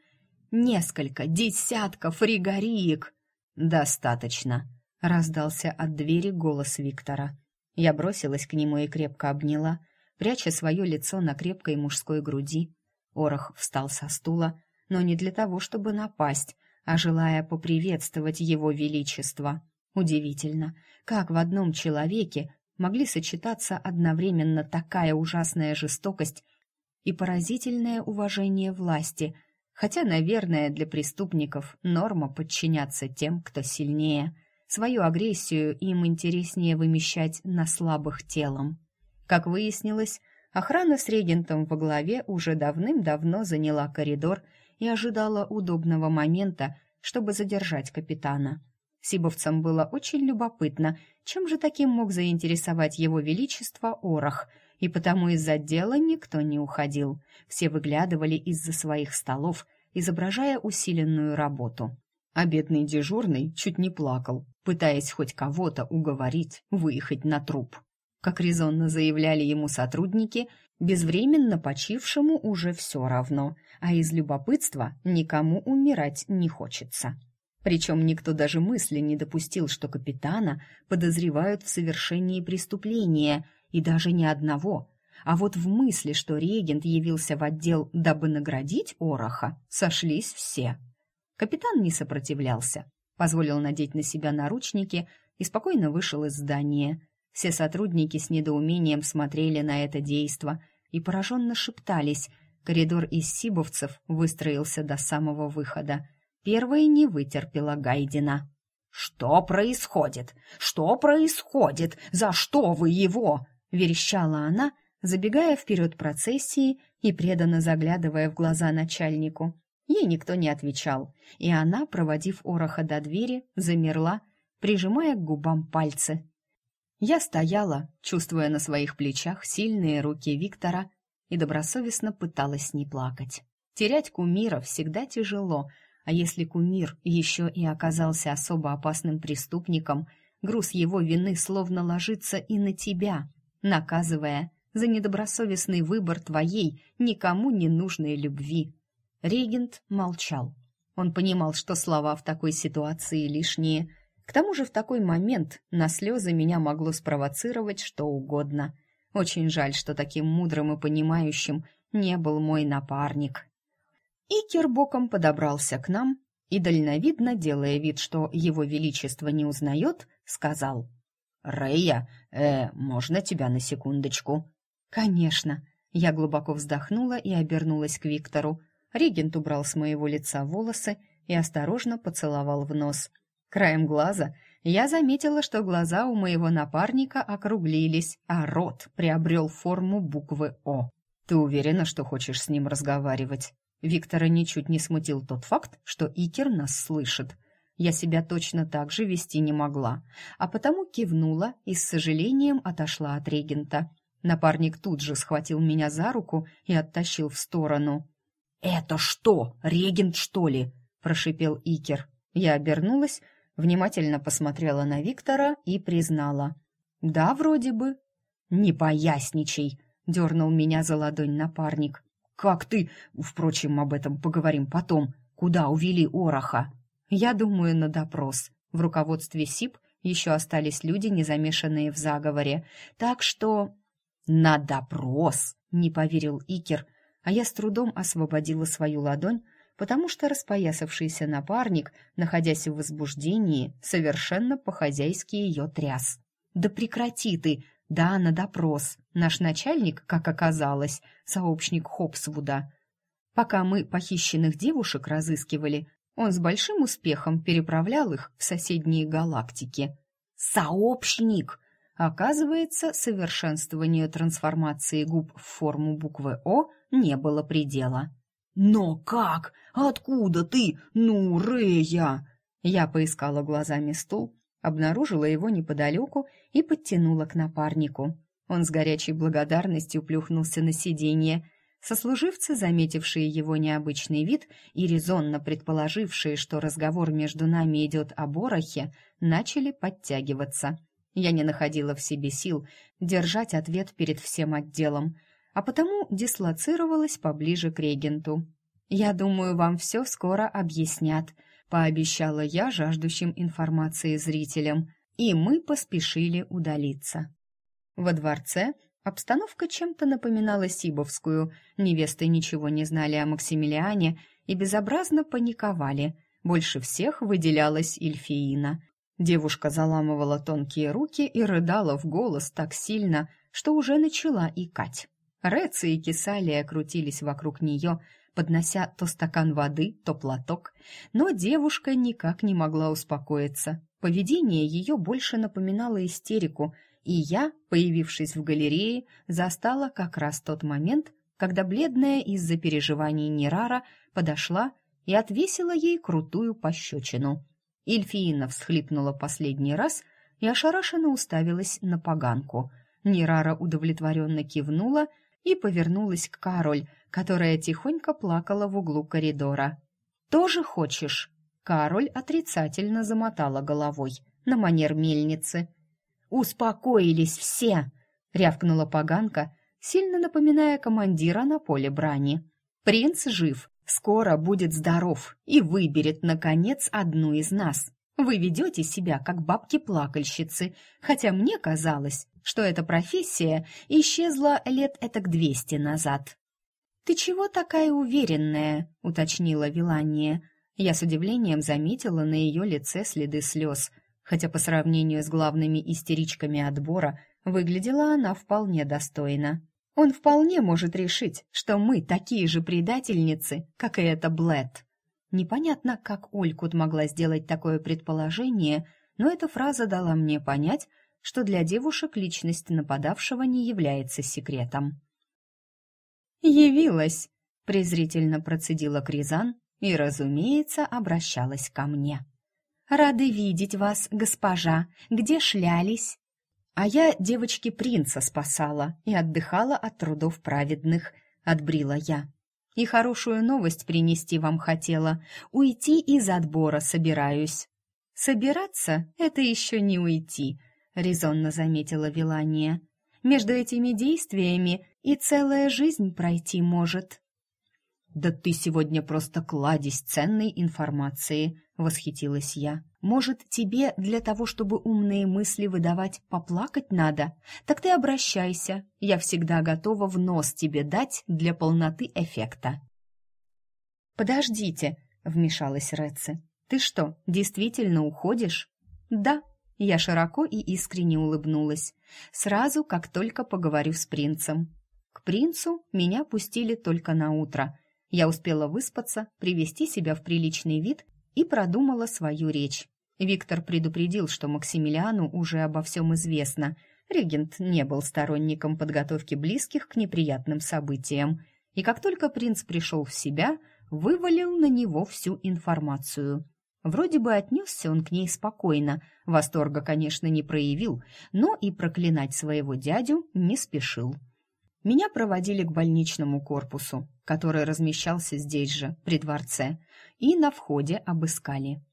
Speaker 1: Несколько десятков ригориек. «Достаточно», — раздался от двери голос Виктора. Я бросилась к нему и крепко обняла, пряча свое лицо на крепкой мужской груди. Орох встал со стула, но не для того, чтобы напасть, а желая поприветствовать его величество. Удивительно, как в одном человеке могли сочетаться одновременно такая ужасная жестокость и поразительное уважение власти, хотя, наверное, для преступников норма подчиняться тем, кто сильнее. Свою агрессию им интереснее вымещать на слабых телом. Как выяснилось, охрана с регентом во главе уже давным-давно заняла коридор и ожидала удобного момента, чтобы задержать капитана. Сибовцам было очень любопытно, чем же таким мог заинтересовать его величество Орах, и потому из отдела никто не уходил. Все выглядывали из-за своих столов, изображая усиленную работу. А бедный дежурный чуть не плакал, пытаясь хоть кого-то уговорить выехать на труп. Как резонно заявляли ему сотрудники, безвременно почившему уже все равно, а из любопытства никому умирать не хочется. Причем никто даже мысли не допустил, что капитана подозревают в совершении преступления, и даже не одного. А вот в мысли, что регент явился в отдел, дабы наградить Ороха, сошлись все. Капитан не сопротивлялся. позволил надеть на себя наручники и спокойно вышел из здания. Все сотрудники с недоумением смотрели на это действо и пораженно шептались. Коридор из сибовцев выстроился до самого выхода. Первой не вытерпела Гайдина. «Что происходит? Что происходит? За что вы его?» — верещала она, забегая вперед процессии и преданно заглядывая в глаза начальнику. Ей никто не отвечал, и она, проводив Ороха до двери, замерла, прижимая к губам пальцы. Я стояла, чувствуя на своих плечах сильные руки Виктора, и добросовестно пыталась не плакать. Терять кумира всегда тяжело, а если кумир еще и оказался особо опасным преступником, груз его вины словно ложится и на тебя, наказывая за недобросовестный выбор твоей никому не нужной любви. Регент молчал. Он понимал, что слова в такой ситуации лишние. К тому же в такой момент на слезы меня могло спровоцировать что угодно. Очень жаль, что таким мудрым и понимающим не был мой напарник. Икер боком подобрался к нам и, дальновидно делая вид, что его величество не узнает, сказал «Рэя, э, можно тебя на секундочку?» «Конечно». Я глубоко вздохнула и обернулась к Виктору. Регент убрал с моего лица волосы и осторожно поцеловал в нос. Краем глаза я заметила, что глаза у моего напарника округлились, а рот приобрел форму буквы «О». «Ты уверена, что хочешь с ним разговаривать?» Виктора ничуть не смутил тот факт, что Икер нас слышит. Я себя точно так же вести не могла, а потому кивнула и с сожалением отошла от регента. Напарник тут же схватил меня за руку и оттащил в сторону. «Это что, регент, что ли?» – прошипел Икер. Я обернулась, внимательно посмотрела на Виктора и признала. «Да, вроде бы». «Не поясничай!» – дернул меня за ладонь напарник. «Как ты? Впрочем, об этом поговорим потом. Куда увели Ороха?» «Я думаю, на допрос. В руководстве СИП еще остались люди, не замешанные в заговоре. Так что...» «На допрос!» — не поверил Икер, а я с трудом освободила свою ладонь, потому что распоясавшийся напарник, находясь в возбуждении, совершенно по-хозяйски ее тряс. «Да прекрати ты! Да, на допрос. Наш начальник, как оказалось, сообщник Хопсвуда. Пока мы похищенных девушек разыскивали, он с большим успехом переправлял их в соседние галактики. Сообщник! Оказывается, совершенствованию трансформации губ в форму буквы «О» не было предела. «Но как? Откуда ты? Ну, Рея!» Я поискала глазами стул, обнаружила его неподалеку и подтянула к напарнику. Он с горячей благодарностью плюхнулся на сиденье. Сослуживцы, заметившие его необычный вид и резонно предположившие, что разговор между нами идет о Борохе, начали подтягиваться. Я не находила в себе сил держать ответ перед всем отделом, а потому дислоцировалась поближе к регенту. «Я думаю, вам все скоро объяснят», пообещала я жаждущим информации зрителям, и мы поспешили удалиться. Во дворце обстановка чем-то напоминала Сибовскую. Невесты ничего не знали о Максимилиане и безобразно паниковали. Больше всех выделялась Ильфиина. Девушка заламывала тонкие руки и рыдала в голос так сильно, что уже начала икать. Рецы и Кесалия крутились вокруг нее, поднося то стакан воды, то платок, но девушка никак не могла успокоиться. Поведение ее больше напоминало истерику, и я, появившись в галерее, застала как раз тот момент, когда бледная из-за переживаний Нерара подошла и отвесила ей крутую пощечину. Эльфиина всхлипнула последний раз и ошарашенно уставилась на поганку. Нерара удовлетворенно кивнула и повернулась к Кароль, которая тихонько плакала в углу коридора. «Тоже хочешь?» Кароль отрицательно замотала головой на манер мельницы. «Успокоились все!» — рявкнула поганка, сильно напоминая командира на поле брани. «Принц жив, скоро будет здоров и выберет, наконец, одну из нас. Вы ведете себя, как бабки-плакальщицы, хотя мне казалось, что эта профессия исчезла лет этак двести назад». «Ты чего такая уверенная?» — уточнила Вилания. Я с удивлением заметила на ее лице следы слез, хотя по сравнению с главными истеричками отбора выглядела она вполне достойно. Он вполне может решить, что мы такие же предательницы, как и эта Блэт. Непонятно, как Олькут могла сделать такое предположение, но эта фраза дала мне понять, что для девушек личность нападавшего не является секретом. «Явилась!» — презрительно процедила Кризан и, разумеется, обращалась ко мне. «Рады видеть вас, госпожа. Где шлялись?» А я девочки принца спасала и отдыхала от трудов праведных, отбрила я. И хорошую новость принести вам хотела. Уйти из отбора собираюсь. Собираться — это еще не уйти, резонно заметила Вилания. Между этими действиями и целая жизнь пройти может. «Да ты сегодня просто кладезь ценной информации», — восхитилась я. «Может, тебе для того, чтобы умные мысли выдавать, поплакать надо? Так ты обращайся. Я всегда готова в нос тебе дать для полноты эффекта». «Подождите», — вмешалась Рэци. «Ты что, действительно уходишь?» «Да», — я широко и искренне улыбнулась. «Сразу, как только поговорю с принцем». К принцу меня пустили только на утро — я успела выспаться, привести себя в приличный вид и продумала свою речь. Виктор предупредил, что Максимилиану уже обо всем известно. Регент не был сторонником подготовки близких к неприятным событиям. И как только принц пришел в себя, вывалил на него всю информацию. Вроде бы отнесся он к ней спокойно, восторга, конечно, не проявил, но и проклинать своего дядю не спешил. Меня проводили к больничному корпусу, который размещался здесь же, при дворце, и на входе обыскали.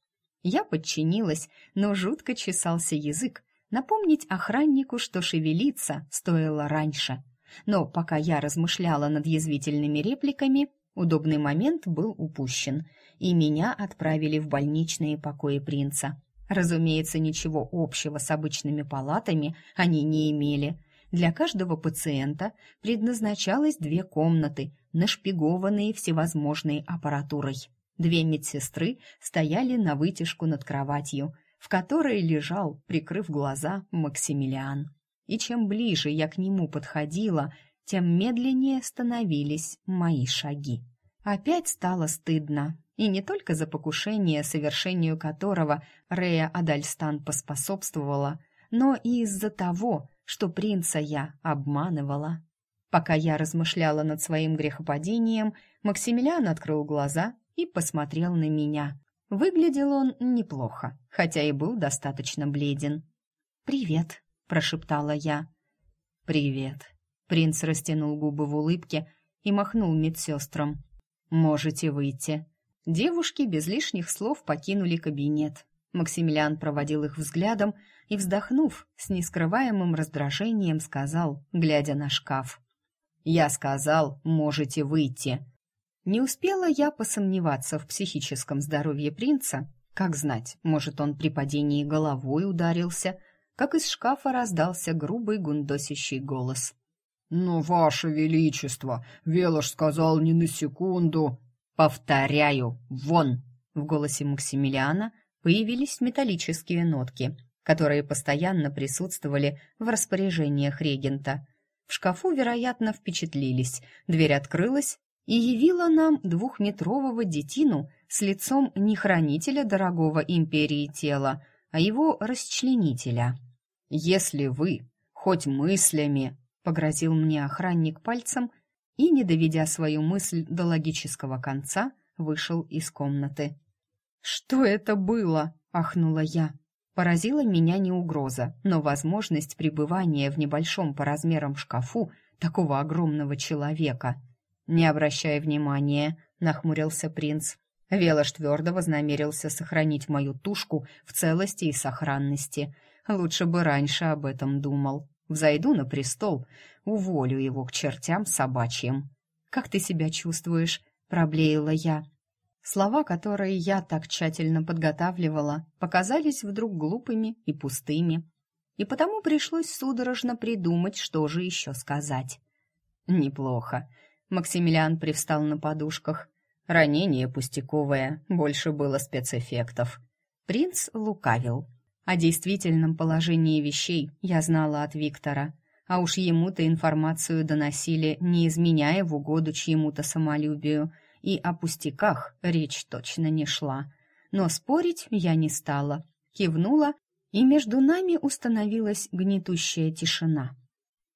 Speaker 1: Я подчинилась, но жутко чесался язык напомнить охраннику, что шевелиться стоило раньше. Но пока я размышляла над язвительными репликами, удобный момент был упущен, и меня отправили в больничные покои принца. Разумеется, ничего общего с обычными палатами они не имели – для каждого пациента предназначалось две комнаты, нашпигованные всевозможной аппаратурой. Две медсестры стояли на вытяжку над кроватью, в которой лежал, прикрыв глаза, Максимилиан. И чем ближе я к нему подходила, тем медленнее становились мои шаги. Опять стало стыдно, и не только за покушение, совершению которого Рея Адальстан поспособствовала, но и из-за того, что принца я обманывала. Пока я размышляла над своим грехопадением, Максимилиан открыл глаза и посмотрел на меня. Выглядел он неплохо, хотя и был достаточно бледен. «Привет», — прошептала я. «Привет». Принц растянул губы в улыбке и махнул медсестрам. «Можете выйти». Девушки без лишних слов покинули кабинет. Максимилиан проводил их взглядом и, вздохнув, с нескрываемым раздражением сказал, глядя на шкаф. «Я сказал, можете выйти». Не успела я посомневаться в психическом здоровье принца, как знать, может, он при падении головой ударился, как из шкафа раздался грубый гундосящий голос. «Ну, ваше величество, Велош сказал не на секунду». «Повторяю, вон!» В голосе Максимилиана появились металлические нотки – которые постоянно присутствовали в распоряжениях регента. В шкафу, вероятно, впечатлились. Дверь открылась и явила нам двухметрового детину с лицом не хранителя дорогого империи тела, а его расчленителя. «Если вы, хоть мыслями», — погрозил мне охранник пальцем и, не доведя свою мысль до логического конца, вышел из комнаты. «Что это было?» — ахнула я. Поразила меня не угроза, но возможность пребывания в небольшом по размерам шкафу такого огромного человека. «Не обращая внимания», — нахмурился принц. Велош твердо вознамерился сохранить мою тушку в целости и сохранности. Лучше бы раньше об этом думал. Взойду на престол, уволю его к чертям собачьим. «Как ты себя чувствуешь?» — проблеяла я. Слова, которые я так тщательно подготавливала, показались вдруг глупыми и пустыми, и потому пришлось судорожно придумать, что же еще сказать. «Неплохо», — Максимилиан привстал на подушках. Ранение пустяковое, больше было спецэффектов. Принц лукавил. О действительном положении вещей я знала от Виктора, а уж ему-то информацию доносили, не изменяя в угоду чьему-то самолюбию, и о пустяках речь точно не шла. Но спорить я не стала, кивнула, и между нами установилась гнетущая тишина.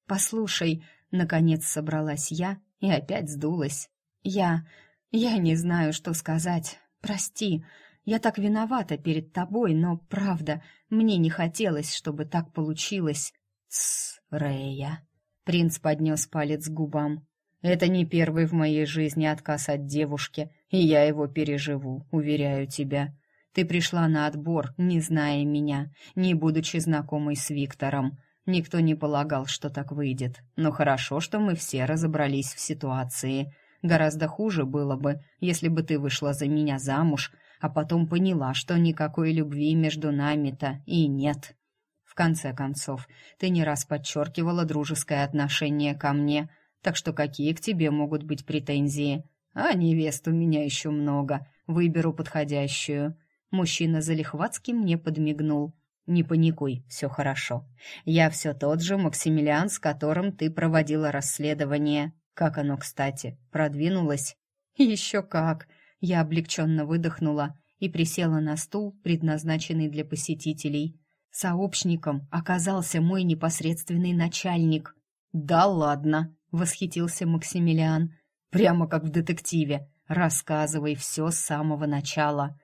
Speaker 1: «Послушай», — наконец собралась я и опять сдулась. «Я... я не знаю, что сказать. Прости, я так виновата перед тобой, но, правда, мне не хотелось, чтобы так получилось». «Тссс, Рея», — принц поднес палец к губам. «Это не первый в моей жизни отказ от девушки, и я его переживу, уверяю тебя. Ты пришла на отбор, не зная меня, не будучи знакомой с Виктором. Никто не полагал, что так выйдет. Но хорошо, что мы все разобрались в ситуации. Гораздо хуже было бы, если бы ты вышла за меня замуж, а потом поняла, что никакой любви между нами-то и нет. В конце концов, ты не раз подчеркивала дружеское отношение ко мне, так что какие к тебе могут быть претензии? А невест у меня еще много, выберу подходящую. Мужчина залихватски мне подмигнул. «Не паникуй, все хорошо. Я все тот же Максимилиан, с которым ты проводила расследование. Как оно, кстати, продвинулось?» «Еще как!» Я облегченно выдохнула и присела на стул, предназначенный для посетителей. Сообщником оказался мой непосредственный начальник. «Да ладно!» — восхитился Максимилиан. «Прямо как в детективе. Рассказывай все с самого начала».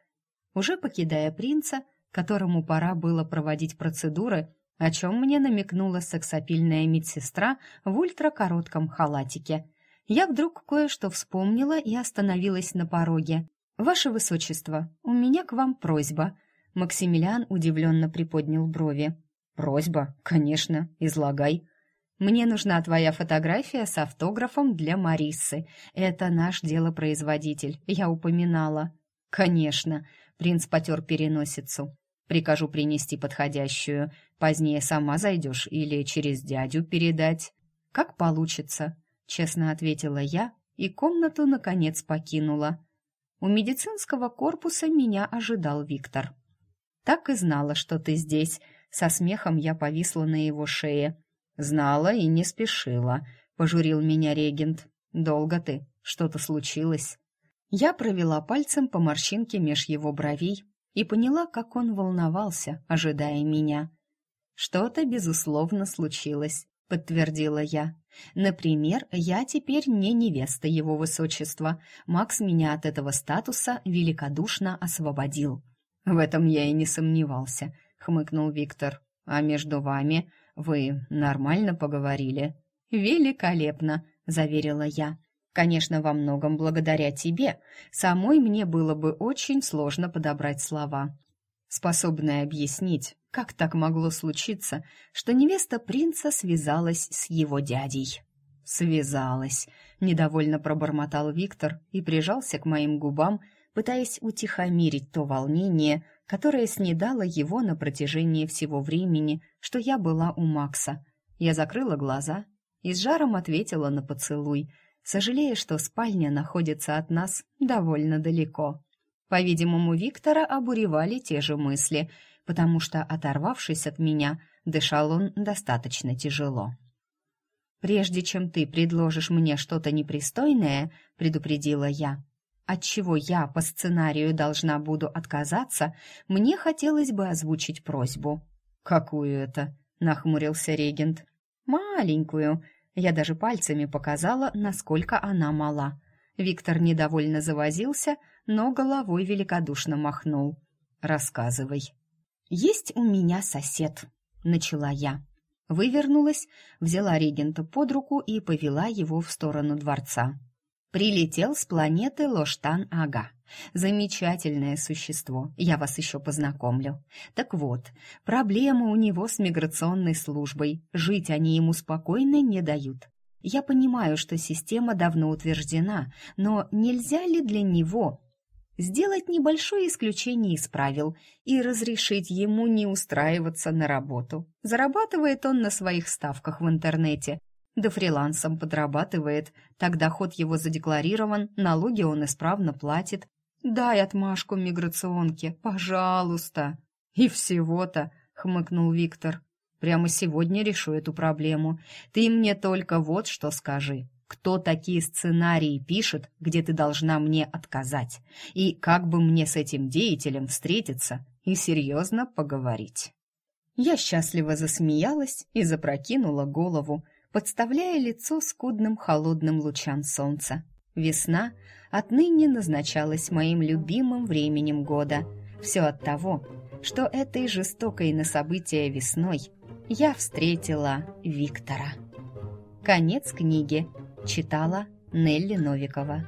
Speaker 1: Уже покидая принца, которому пора было проводить процедуры, о чем мне намекнула сексапильная медсестра в ультракоротком халатике. Я вдруг кое-что вспомнила и остановилась на пороге. «Ваше Высочество, у меня к вам просьба». Максимилиан удивленно приподнял брови. «Просьба? Конечно, излагай». «Мне нужна твоя фотография с автографом для Марисы. Это наш делопроизводитель, я упоминала». «Конечно», — принц потер переносицу. «Прикажу принести подходящую. Позднее сама зайдешь или через дядю передать». «Как получится», — честно ответила я и комнату, наконец, покинула. У медицинского корпуса меня ожидал Виктор. «Так и знала, что ты здесь», — со смехом я повисла на его шее. «Знала и не спешила», — пожурил меня регент. «Долго ты? Что-то случилось?» Я провела пальцем по морщинке меж его бровей и поняла, как он волновался, ожидая меня. «Что-то, безусловно, случилось», — подтвердила я. «Например, я теперь не невеста его высочества. Макс меня от этого статуса великодушно освободил». «В этом я и не сомневался», — хмыкнул Виктор. «А между вами вы нормально поговорили?» «Великолепно», — заверила я. Конечно, во многом благодаря тебе. Самой мне было бы очень сложно подобрать слова, способные объяснить, как так могло случиться, что невеста принца связалась с его дядей. «Связалась», — недовольно пробормотал Виктор и прижался к моим губам, пытаясь утихомирить то волнение, которое снедало его на протяжении всего времени, что я была у Макса. Я закрыла глаза и с жаром ответила на поцелуй — сожалея, что спальня находится от нас довольно далеко. По-видимому, Виктора обуревали те же мысли, потому что, оторвавшись от меня, дышал он достаточно тяжело. «Прежде чем ты предложишь мне что-то непристойное», — предупредила я, от чего я по сценарию должна буду отказаться, мне хотелось бы озвучить просьбу. «Какую это?» — нахмурился регент. «Маленькую», я даже пальцами показала, насколько она мала. Виктор недовольно завозился, но головой великодушно махнул. «Рассказывай». «Есть у меня сосед», — начала я. Вывернулась, взяла регента под руку и повела его в сторону дворца. Прилетел с планеты Лоштан-Ага. Замечательное существо, я вас еще познакомлю. Так вот, проблема у него с миграционной службой. Жить они ему спокойно не дают. Я понимаю, что система давно утверждена, но нельзя ли для него сделать небольшое исключение из правил и разрешить ему не устраиваться на работу? Зарабатывает он на своих ставках в интернете, Да фрилансом подрабатывает, тогда ход его задекларирован, налоги он исправно платит. Дай отмашку миграционке, пожалуйста. И всего-то, хмыкнул Виктор. Прямо сегодня решу эту проблему. Ты мне только вот что скажи. Кто такие сценарии пишет, где ты должна мне отказать? И как бы мне с этим деятелем встретиться и серьезно поговорить?» Я счастливо засмеялась и запрокинула голову, подставляя лицо скудным холодным лучам солнца. Весна отныне назначалась моим любимым временем года. Все от того, что этой жестокой на события весной я встретила Виктора. Конец книги. Читала Нелли Новикова.